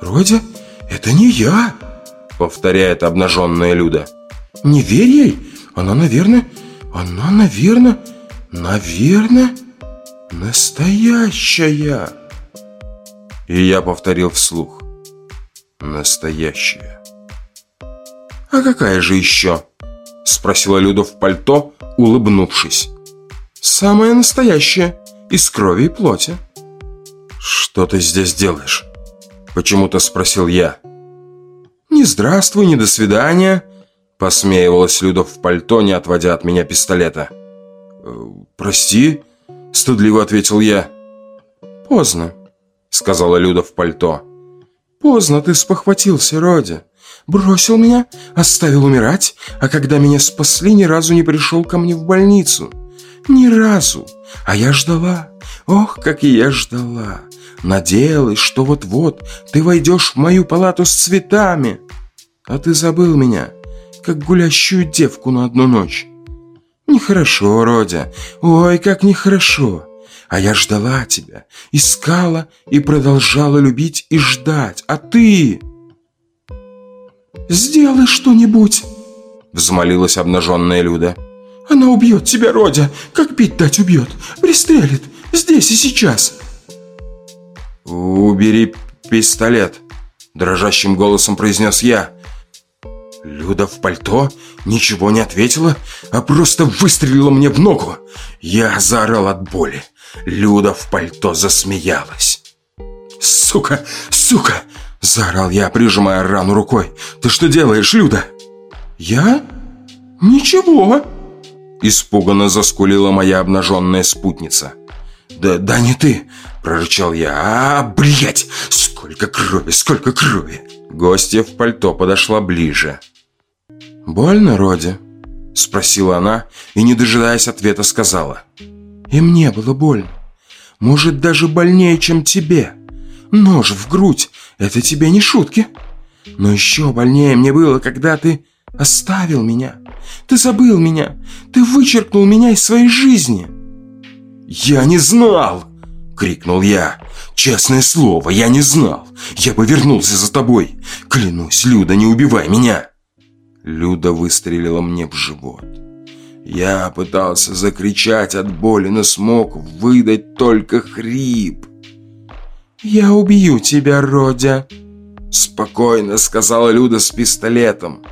«Родя, это не я», — повторяет обнаженная Люда. «Не верь ей, она, наверное, она, наверное, наверное, настоящая». И я повторил вслух. «Настоящая». «А какая же еще?» Спросила Люда в пальто, улыбнувшись. «Самая настоящая, из крови и плоти». «Что ты здесь делаешь?» Почему-то спросил я. «Не здравствуй, не до свидания», Посмеивалась Люда в пальто, не отводя от меня пистолета. «Э, «Прости», — стыдливо ответил я. «Поздно», — сказала Люда в пальто. «Поздно ты спохватился, Родя. Бросил меня, оставил умирать, а когда меня спасли, ни разу не пришел ко мне в больницу. Ни разу. А я ждала. Ох, как я ждала. Надеялась, что вот-вот ты войдешь в мою палату с цветами. А ты забыл меня, как гулящую девку на одну ночь. Нехорошо, Родя. Ой, как нехорошо. А я ждала тебя, искала и продолжала любить и ждать. А ты... «Сделай что-нибудь!» Взмолилась обнаженная Люда. «Она убьет тебя, Родя! Как пить дать убьет! Пристрелит! Здесь и сейчас!» «Убери пистолет!» Дрожащим голосом произнес я. Люда в пальто ничего не ответила, а просто выстрелила мне в ногу. Я заорал от боли. Люда в пальто засмеялась. «Сука! Сука! – заорал я, прижимая рану рукой. «Ты что делаешь, Люда?» «Я? Ничего!» Испуганно заскулила моя обнаженная спутница. «Да, да не ты!» – прорычал я. «А, блядь! Сколько крови, сколько крови!» Гостья в пальто подошла ближе. «Больно, Роди?» – спросила она и, не дожидаясь ответа, сказала. «И мне было больно. Может, даже больнее, чем тебе. Нож в грудь – это тебе не шутки. Но еще больнее мне было, когда ты оставил меня. Ты забыл меня. Ты вычеркнул меня из своей жизни. «Я не знал!» – крикнул я. «Честное слово, я не знал. Я бы вернулся за тобой. Клянусь, Люда, не убивай меня!» Люда выстрелила мне в живот. Я пытался закричать от боли, но смог выдать только хрип. «Я убью тебя, Родя!» Спокойно сказала Люда с пистолетом.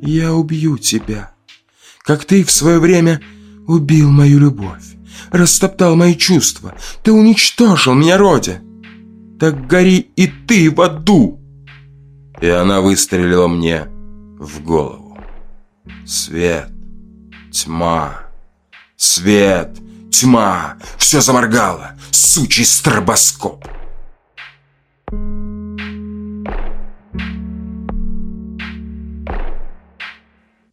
«Я убью тебя, как ты в свое время убил мою любовь, растоптал мои чувства. Ты уничтожил меня, Родя. так гори и ты в аду!» И она выстрелила мне в голову. Свет, тьма, свет, тьма, все заморгало, сучий стробоскоп.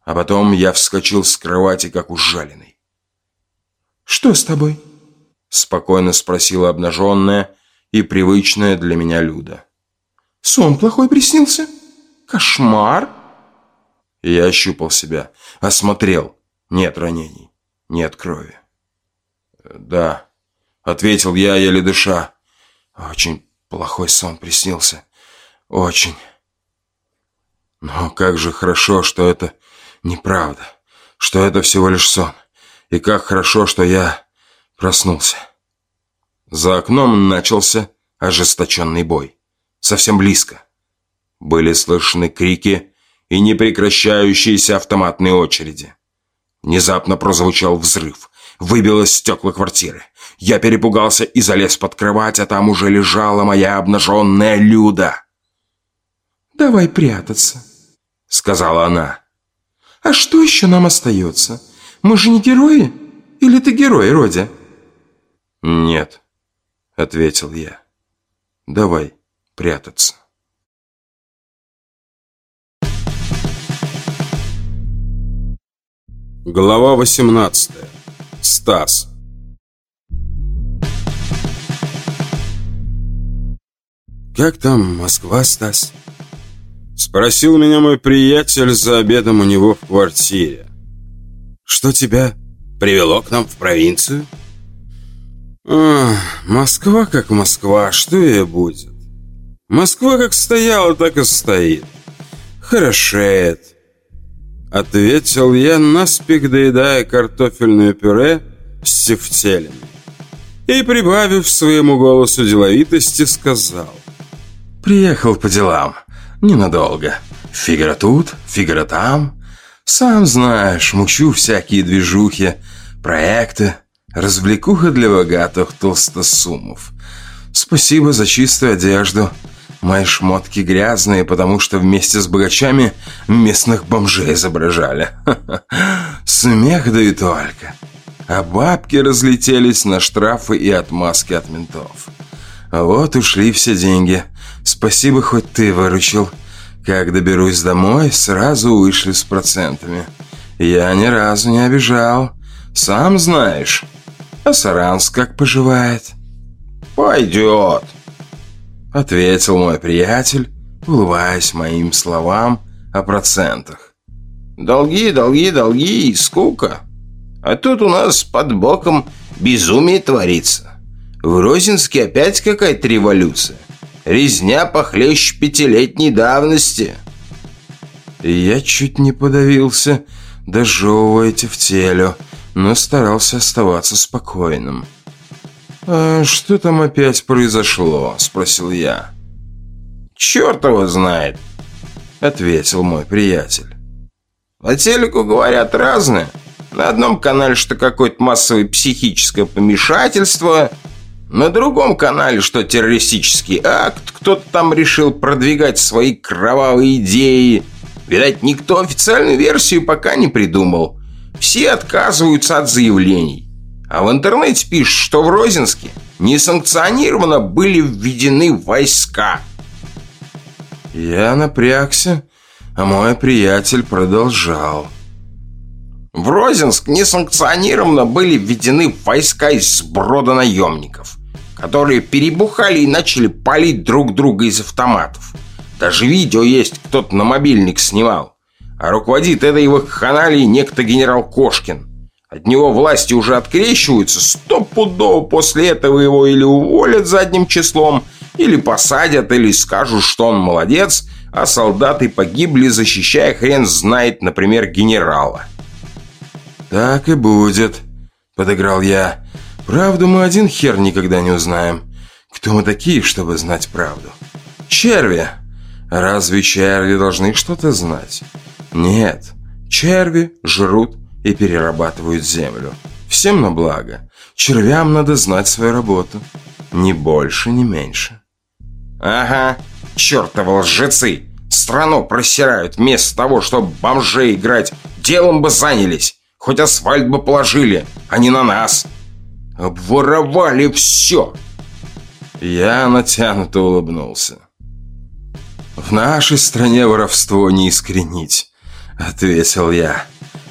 А потом я вскочил с кровати, как ужаленный. «Что с тобой?» Спокойно спросила обнаженная и привычная для меня Люда. «Сон плохой приснился? Кошмар?» Я ощупал себя, осмотрел. Нет ранений, нет крови. «Да», — ответил я, еле дыша. «Очень плохой сон приснился. Очень. Но как же хорошо, что это неправда, что это всего лишь сон. И как хорошо, что я проснулся. За окном начался ожесточенный бой. Совсем близко. Были слышны крики и непрекращающиеся автоматные очереди. Внезапно прозвучал взрыв. Выбилось стекла квартиры. Я перепугался и залез под кровать, а там уже лежала моя обнаженная Люда. «Давай прятаться», — сказала она. «А что еще нам остается? Мы же не герои? Или ты герой, Родя?» «Нет», — ответил я. «Давай прятаться». Глава 18. Стас. «Как там Москва, Стас?» Спросил меня мой приятель за обедом у него в квартире. «Что тебя привело к нам в провинцию?» а, «Москва как Москва, что и будет. Москва как стояла, так и стоит. Хорошеет». Ответил я, наспех доедая картофельное пюре с тефтелями. И, прибавив своему голосу деловитости, сказал. «Приехал по делам. Ненадолго. Фигаро тут, Фигаро там. Сам знаешь, мучу всякие движухи, проекты, развлекуха для богатых толстосумов. Спасибо за чистую одежду. Мои шмотки грязные, потому что вместе с богачами местных бомжей изображали. Смех да и только. А бабки разлетелись на штрафы и отмазки от ментов. Вот ушли все деньги. Спасибо, хоть ты выручил. Как доберусь домой, сразу вышли с процентами. Я ни разу не обижал. Сам знаешь. А Саранск как поживает? Пойдет. Ответил мой приятель, улыбаясь моим словам о процентах. Долги, долги, долги и скука. А тут у нас под боком безумие творится. В Розинске опять какая-то революция. Резня похлеще пятилетней давности. Я чуть не подавился, дожевывая тефтелю, но старался оставаться спокойным. «А что там опять произошло?» – спросил я. «Черт его знает», – ответил мой приятель. «По телеку говорят разное. На одном канале, что какое-то массовое психическое помешательство, на другом канале, что террористический акт, кто-то там решил продвигать свои кровавые идеи. Видать, никто официальную версию пока не придумал. Все отказываются от заявлений. А в интернете пишут, что в Розинске несанкционированно были введены войска. Я напрягся, а мой приятель продолжал. В Розинск несанкционированно были введены войска из сброда наемников которые перебухали и начали палить друг друга из автоматов. Даже видео есть, кто-то на мобильник снимал. А руководит этой вакханалией некто генерал Кошкин. От него власти уже открещиваются, стопудово после этого его или уволят задним числом, или посадят, или скажут, что он молодец, а солдаты погибли, защищая хрен знает, например, генерала. «Так и будет», — подыграл я. Правду мы один хер никогда не узнаем. Кто мы такие, чтобы знать правду? Черви! Разве черви должны что-то знать? Нет. Черви жрут и перерабатывают землю. Всем на благо. Червям надо знать свою работу. Ни больше, ни меньше. Ага, чертовы лжецы! Страну просирают вместо того, чтобы бомжей играть. Делом бы занялись. Хоть асфальт бы положили, а не на нас. Обворовали все. Я натянуто улыбнулся. «В нашей стране воровство не искоренить», — ответил я.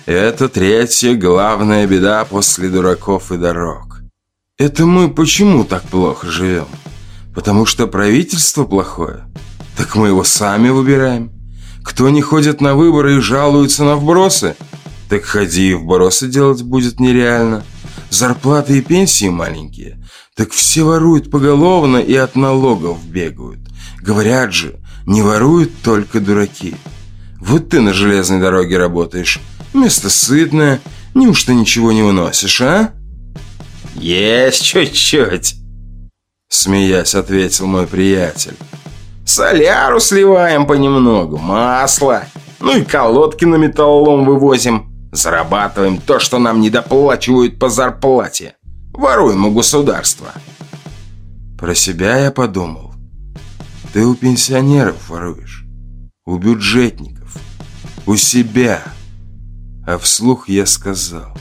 «Это третья главная беда после дураков и дорог. Это мы почему так плохо живем? Потому что правительство плохое? Так мы его сами выбираем. Кто не ходит на выборы и жалуется на вбросы? Так ходи и вбросы делать будет нереально. Зарплаты и пенсии маленькие. Так все воруют поголовно и от налогов бегают. Говорят же, не воруют только дураки. Вот ты на железной дороге работаешь. Место сытное. Неужто ничего не выносишь, а? Есть чуть-чуть. Смеясь, ответил мой приятель. Соляру сливаем понемногу, масло. Ну и колодки на металлолом вывозим. Зарабатываем то, что нам не доплачивают по зарплате. Воруем у государства. Про себя я подумал. Ты у пенсионеров воруешь. У бюджетников. У себя. А вслух я сказал.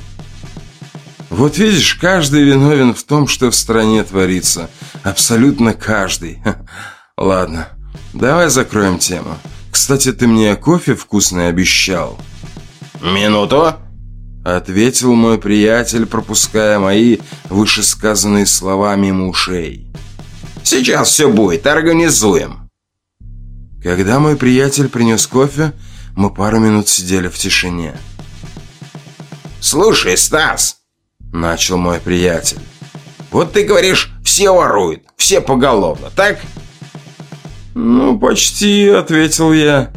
Вот видишь, каждый виновен в том, что в стране творится. Абсолютно каждый. Ладно, Давай закроем тему. Кстати, ты мне кофе вкусный обещал. Минуту. Ответил мой приятель, пропуская мои вышесказанные слова мимо ушей. Сейчас все будет, организуем. Когда мой приятель принес кофе, мы пару минут сидели в тишине. «Слушай, Стас!» Начал мой приятель. «Вот ты говоришь, все воруют, все поголовно, так?» «Ну, почти», — ответил я.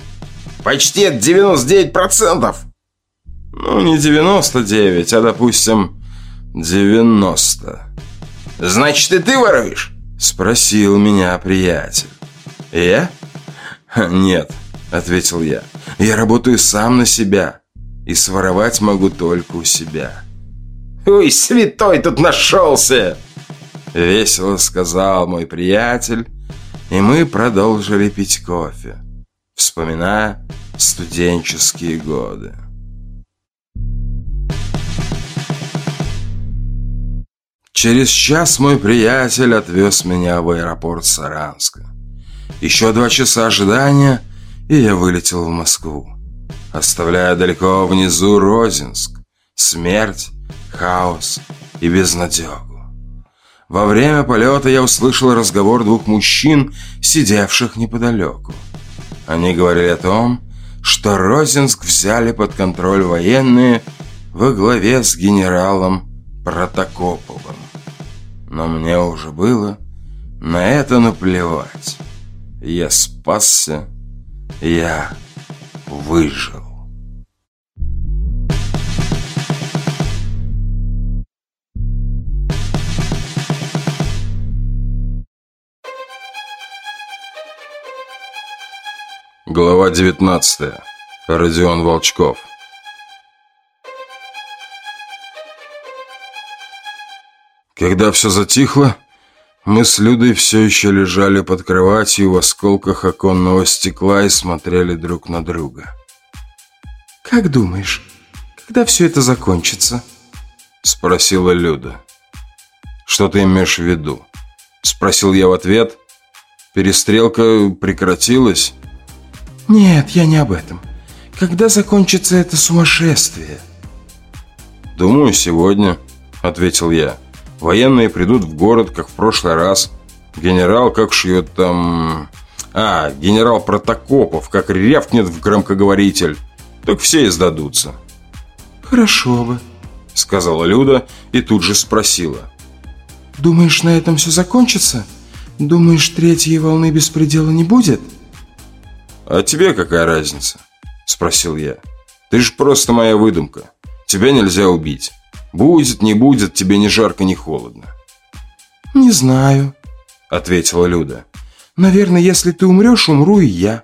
«Почти 99%!» «Ну, не 99, а, допустим, 90». «Значит, и ты воруешь?» — спросил меня приятель. «Я?» «Нет», — ответил я. «Я работаю сам на себя, и своровать могу только у себя». «Ой, святой тут нашелся!» Весело сказал мой приятель, и мы продолжили пить кофе, вспоминая студенческие годы. Через час мой приятель отвез меня в аэропорт Саранска. Еще два часа ожидания, и я вылетел в Москву, оставляя далеко внизу Розинск, смерть, хаос и безнадегу. Во время полета я услышал разговор двух мужчин, сидевших неподалеку. Они говорили о том, что Розинск взяли под контроль военные во главе с генералом Протокоповым. Но мне уже было на это наплевать. Я спасся, я выжил. Глава 19. Родион Волчков. Когда все затихло, мы с Людой все еще лежали под кроватью в осколках оконного стекла и смотрели друг на друга. «Как думаешь, когда все это закончится?» Спросила Люда. «Что ты имеешь в виду?» Спросил я в ответ. «Перестрелка прекратилась?» «Нет, я не об этом. Когда закончится это сумасшествие?» «Думаю, сегодня», — ответил я. «Военные придут в город, как в прошлый раз. Генерал как шьет там... А, генерал Протокопов, как рявкнет в громкоговоритель. Так все и сдадутся». «Хорошо бы», — сказала Люда и тут же спросила. «Думаешь, на этом все закончится? Думаешь, третьей волны беспредела не будет?» «А тебе какая разница?» – спросил я. «Ты же просто моя выдумка. Тебя нельзя убить. Будет, не будет, тебе ни жарко, ни холодно. Не знаю, ответила Люда. Наверное, если ты умрешь, умру и я.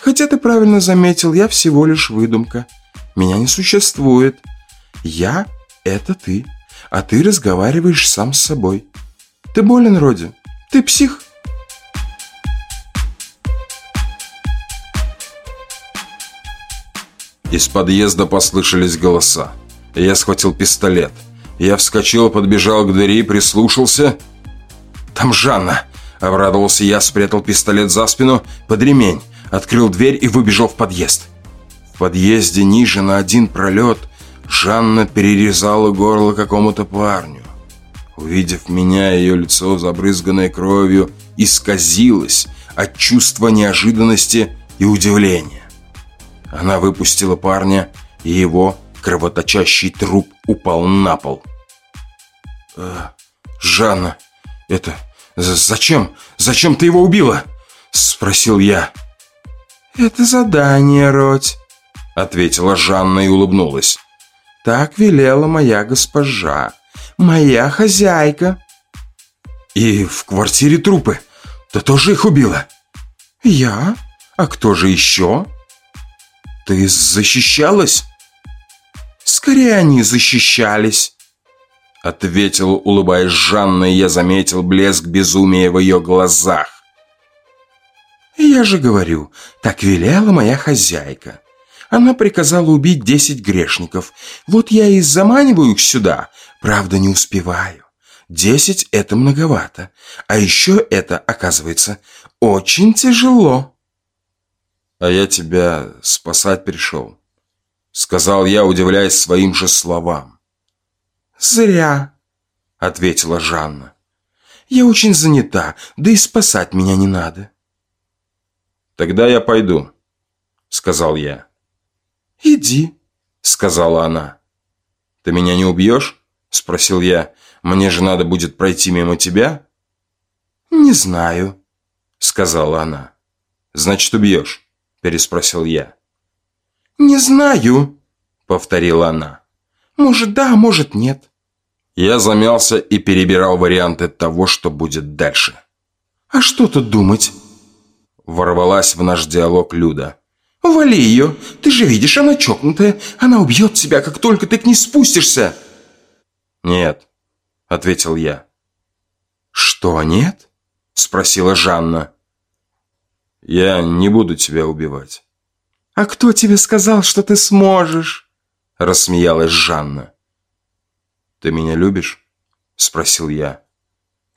Хотя ты правильно заметил, я всего лишь выдумка. Меня не существует. Я это ты, а ты разговариваешь сам с собой. Ты болен, Роди? Ты псих? Из подъезда послышались голоса. Я схватил пистолет. Я вскочил, подбежал к двери, прислушался. «Там Жанна!» Обрадовался я, спрятал пистолет за спину, под ремень, открыл дверь и выбежал в подъезд. В подъезде ниже на один пролет Жанна перерезала горло какому-то парню. Увидев меня, ее лицо, забрызганное кровью, исказилось от чувства неожиданности и удивления. Она выпустила парня, и его кровоточащий труп упал на пол. «Э, «Жанна, это... зачем? Зачем ты его убила?» Спросил я. «Это задание, Родь», — ответила Жанна и улыбнулась. «Так велела моя госпожа, моя хозяйка». «И в квартире трупы? Ты тоже их убила?» «Я? А кто же еще?» «Ты защищалась?» «Скорее они защищались», — ответил, улыбаясь Жанна, и я заметил блеск безумия в ее глазах. «Я же говорю, так велела моя хозяйка. Она приказала убить десять грешников. Вот я и заманиваю их сюда, правда не успеваю. Десять — это многовато, а еще это, оказывается, очень тяжело». «А я тебя спасать пришел», — сказал я, удивляясь своим же словам. «Зря», — ответила Жанна. «Я очень занята, да и спасать меня не надо». «Тогда я пойду», — сказал я. «Иди», — сказала она. «Ты меня не убьешь?» — спросил я. «Мне же надо будет пройти мимо тебя?» «Не знаю», — сказала она. «Значит, убьешь?» — переспросил я. «Не знаю», — повторила она. «Может, да, может, нет». Я замялся и перебирал варианты того, что будет дальше. «А что тут думать?» Ворвалась в наш диалог Люда. «Вали ее! Ты же видишь, она чокнутая. Она убьет тебя, как только ты к ней спустишься!» «Нет», — ответил я. «Что нет?» — спросила Жанна. «Я не буду тебя убивать». «А кто тебе сказал, что ты сможешь?» — рассмеялась Жанна. «Ты меня любишь?» — спросил я.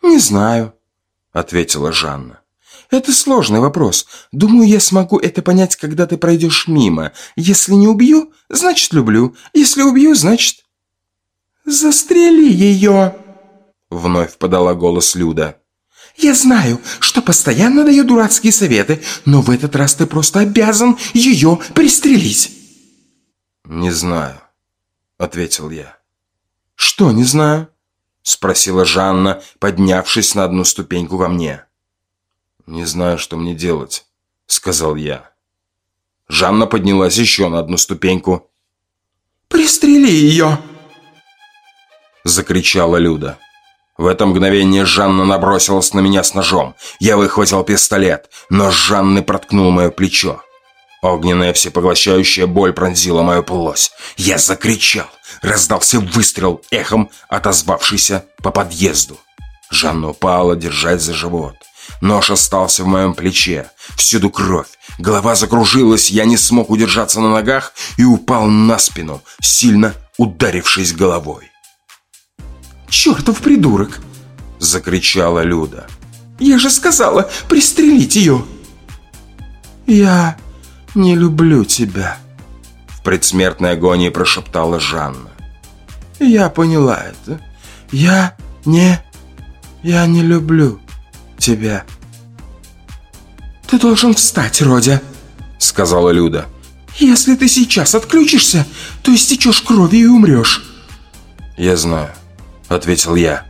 «Не знаю», — ответила Жанна. «Это сложный вопрос. Думаю, я смогу это понять, когда ты пройдешь мимо. Если не убью, значит люблю. Если убью, значит...» «Застрели ее!» Вновь подала голос Люда. «Я знаю, что постоянно даю дурацкие советы, но в этот раз ты просто обязан ее пристрелить!» «Не знаю», — ответил я. «Что не знаю?» — спросила Жанна, поднявшись на одну ступеньку ко мне. «Не знаю, что мне делать», — сказал я. Жанна поднялась еще на одну ступеньку. «Пристрели ее!» — закричала Люда. В это мгновение Жанна набросилась на меня с ножом. Я выхватил пистолет, но Жанны проткнул мое плечо. Огненная всепоглощающая боль пронзила мою плоть. Я закричал. Раздался выстрел, эхом отозвавшийся по подъезду. Жанна упала, держась за живот. Нож остался в моем плече. Всюду кровь. Голова закружилась, я не смог удержаться на ногах и упал на спину, сильно ударившись головой. «Чертов придурок!» – закричала Люда. «Я же сказала пристрелить ее!» «Я не люблю тебя», – в предсмертной агонии прошептала Жанна. «Я поняла это. Я не... Я не люблю тебя». «Ты должен встать, Родя», — сказала Люда. «Если ты сейчас отключишься, то истечешь кровью и умрешь». «Я знаю», — ответил я.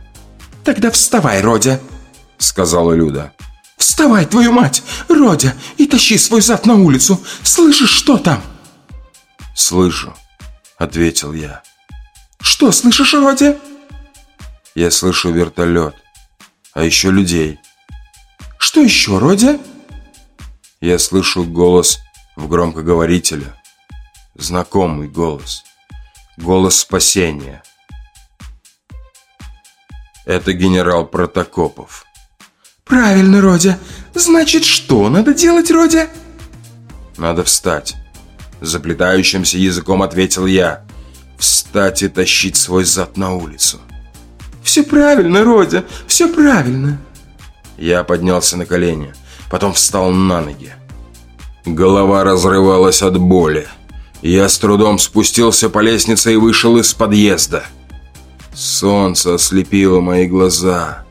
«Тогда вставай, Родя», — сказала Люда. «Вставай, твою мать, Родя, и тащи свой зад на улицу. Слышишь, что там?» «Слышу», — ответил я. «Что слышишь, Родя?» «Я слышу вертолет, а еще людей». «Что еще, Родя?» Я слышу голос в громкоговорителе. Знакомый голос. Голос спасения. Это генерал Протокопов. «Правильно, Родя. Значит, что надо делать, Родя?» «Надо встать», Заплетающимся языком ответил я. Встать и тащить свой зад на улицу. «Все правильно, Родя, все правильно!» Я поднялся на колени, потом встал на ноги. Голова разрывалась от боли. Я с трудом спустился по лестнице и вышел из подъезда. Солнце ослепило мои глаза.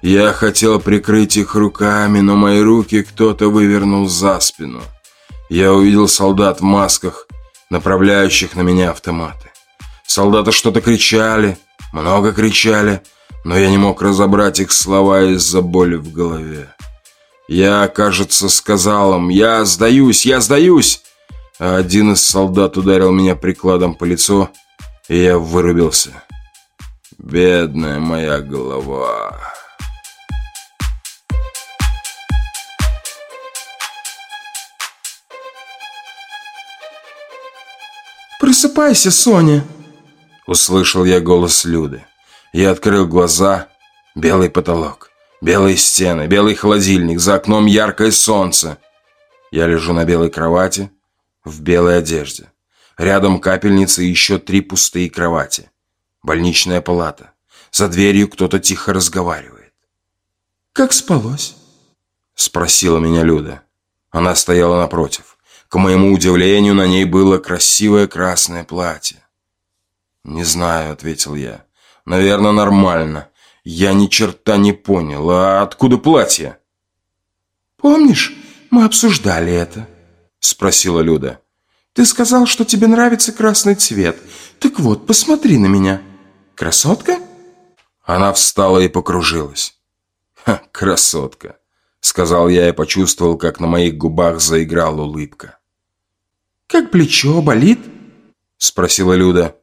Я хотел прикрыть их руками, но мои руки кто-то вывернул за спину. Я увидел солдат в масках, направляющих на меня автоматы. Солдаты что-то кричали, много кричали, но я не мог разобрать их слова из-за боли в голове. Я, кажется, сказал им «Я сдаюсь! Я сдаюсь!» А один из солдат ударил меня прикладом по лицу, и я вырубился. Бедная моя голова. «Просыпайся, Соня!» Услышал я голос Люды. Я открыл глаза. Белый потолок. Белые стены, белый холодильник, за окном яркое солнце. Я лежу на белой кровати, в белой одежде. Рядом капельница и еще три пустые кровати. Больничная палата. За дверью кто-то тихо разговаривает. «Как спалось?» Спросила меня Люда. Она стояла напротив. К моему удивлению, на ней было красивое красное платье. «Не знаю», — ответил я. «Наверное, нормально. Я ни черта не понял. А откуда платье? Помнишь, мы обсуждали это? Спросила Люда. Ты сказал, что тебе нравится красный цвет. Так вот, посмотри на меня. Красотка? Она встала и покружилась. Ха, красотка, сказал я и почувствовал, как на моих губах заиграла улыбка. Как плечо болит? Спросила Люда.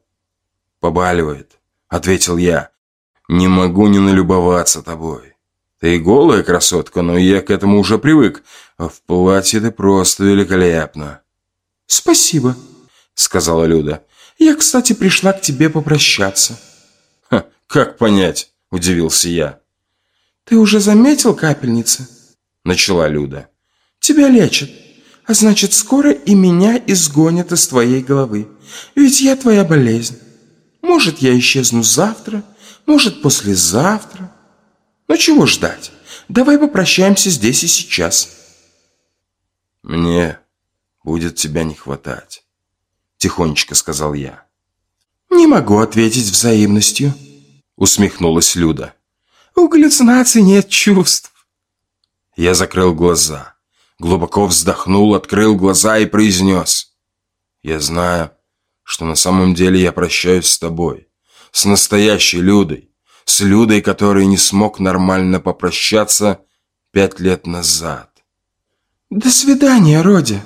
Побаливает, ответил я. Не могу не налюбоваться тобой. Ты голая красотка, но я к этому уже привык. А в платье ты просто великолепна. Спасибо, сказала Люда. Я, кстати, пришла к тебе попрощаться. Как понять? Удивился я. Ты уже заметил капельницы? Начала Люда. Тебя лечат. А значит, скоро и меня изгонят из твоей головы. Ведь я твоя болезнь. Может, я исчезну завтра, может, послезавтра. Но чего ждать? Давай попрощаемся здесь и сейчас. Мне будет тебя не хватать, тихонечко сказал я. Не могу ответить взаимностью, усмехнулась Люда. У галлюцинаций нет чувств. Я закрыл глаза, глубоко вздохнул, открыл глаза и произнес. Я знаю, что на самом деле я прощаюсь с тобой с настоящей Людой, с Людой, которой не смог нормально попрощаться пять лет назад. «До свидания, Роди»,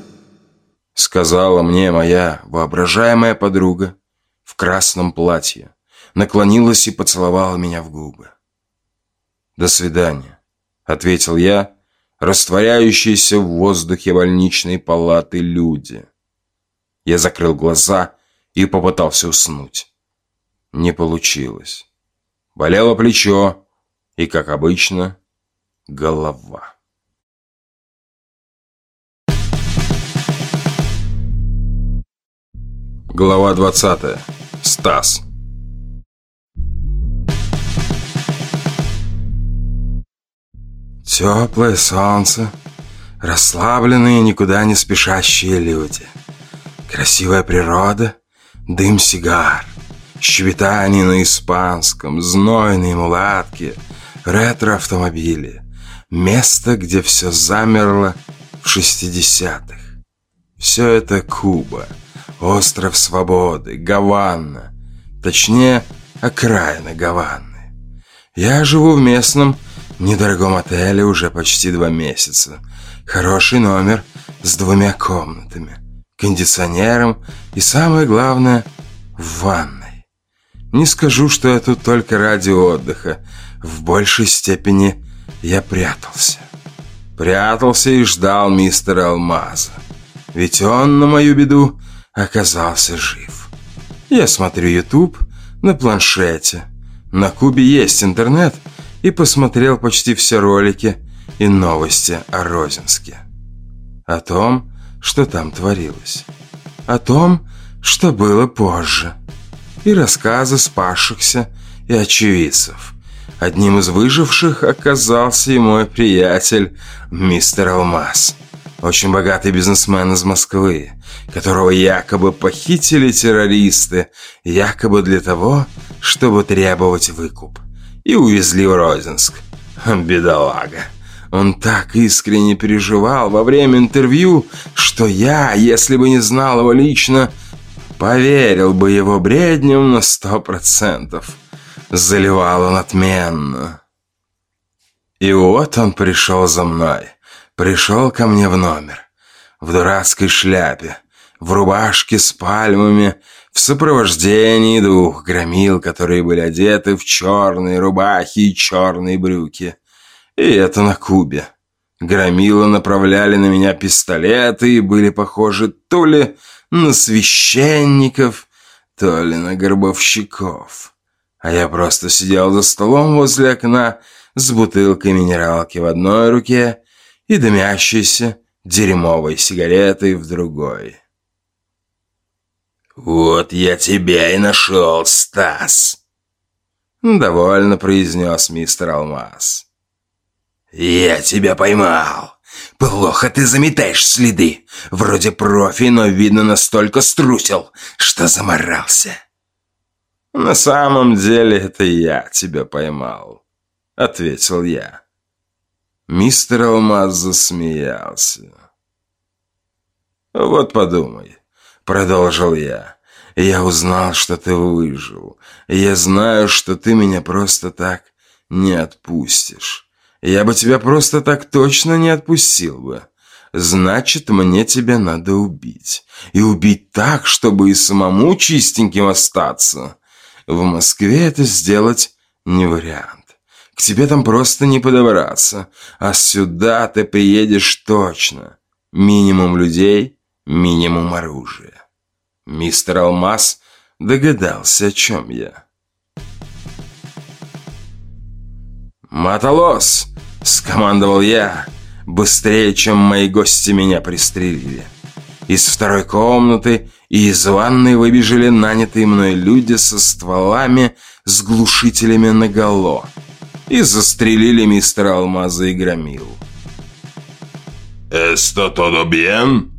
— сказала мне моя воображаемая подруга в красном платье, наклонилась и поцеловала меня в губы. «До свидания», — ответил я, растворяющиеся в воздухе больничной палаты люди. Я закрыл глаза и попытался уснуть не получилось. Болело плечо и, как обычно, голова. Глава 20. Стас. Теплое солнце, расслабленные, никуда не спешащие люди. Красивая природа, дым сигар – Щебетание на испанском, знойные мулатки, ретро-автомобили. Место, где все замерло в 60-х. Все это Куба, остров свободы, Гавана. Точнее, окраина Гаваны. Я живу в местном недорогом отеле уже почти два месяца. Хороший номер с двумя комнатами, кондиционером и, самое главное, ванной. Не скажу, что я тут только ради отдыха. В большей степени я прятался. Прятался и ждал мистера Алмаза. Ведь он, на мою беду, оказался жив. Я смотрю YouTube на планшете. На Кубе есть интернет, и посмотрел почти все ролики и новости о Розинске. О том, что там творилось. о том, что было позже, и рассказы спасшихся и очевидцев. Одним из выживших оказался и мой приятель мистер Алмаз, очень богатый бизнесмен из Москвы, которого якобы похитили террористы, якобы для того, чтобы требовать выкуп, и увезли в Розинск. Бедолага. Он так искренне переживал во время интервью, что я, если бы не знал его лично, поверил бы его бредням на сто процентов. Заливал он отменно. И вот он пришел за мной. Пришел ко мне в номер. В дурацкой шляпе, в рубашке с пальмами, в сопровождении двух громил, которые были одеты в черные рубахи и черные брюки. И это на Кубе. Громилы направляли на меня пистолеты и были похожи то ли на священников, то ли на горбовщиков. А я просто сидел за столом возле окна с бутылкой минералки в одной руке и дымящейся дерьмовой сигаретой в другой. «Вот я тебя и нашел, Стас!» Довольно произнес мистер Алмаз. «Я тебя поймал. Плохо ты заметаешь следы. Вроде профи, но, видно, настолько струсил, что заморался». «На самом деле это я тебя поймал», — ответил я. Мистер Алмаз засмеялся. «Вот подумай», — продолжил я. «Я узнал, что ты выжил. Я знаю, что ты меня просто так не отпустишь. Я бы тебя просто так точно не отпустил бы. Значит, мне тебя надо убить. И убить так, чтобы и самому чистеньким остаться. В Москве это сделать не вариант. К тебе там просто не подобраться. А сюда ты приедешь точно. Минимум людей, минимум оружия. Мистер Алмаз догадался, о чем я. «Маталос!» – скомандовал я, быстрее, чем мои гости меня пристрелили. Из второй комнаты и из ванной выбежали нанятые мной люди со стволами с глушителями наголо и застрелили мистера Алмаза и Громилу. «Esto todo bien?»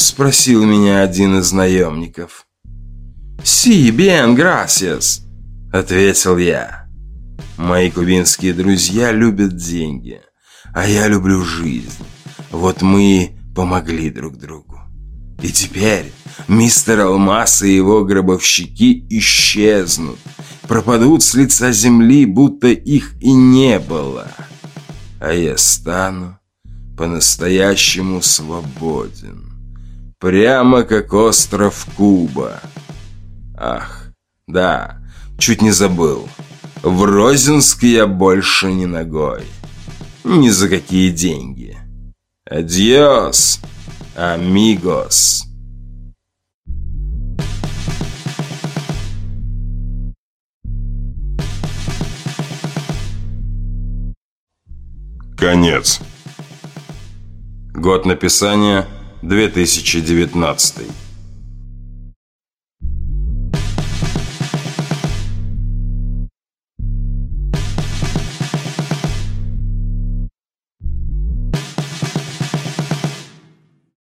Спросил меня один из наемников. «Си, bien, gracias», — ответил я. Мои кубинские друзья любят деньги, а я люблю жизнь. Вот мы помогли друг другу. И теперь мистер Алмаз и его гробовщики исчезнут, пропадут с лица земли, будто их и не было. А я стану по-настоящему свободен. Прямо как остров Куба. Ах, да, чуть не забыл. В Розинск я больше не ногой. Ни за какие деньги. Адьос, амигос. Конец. Год написания 2019.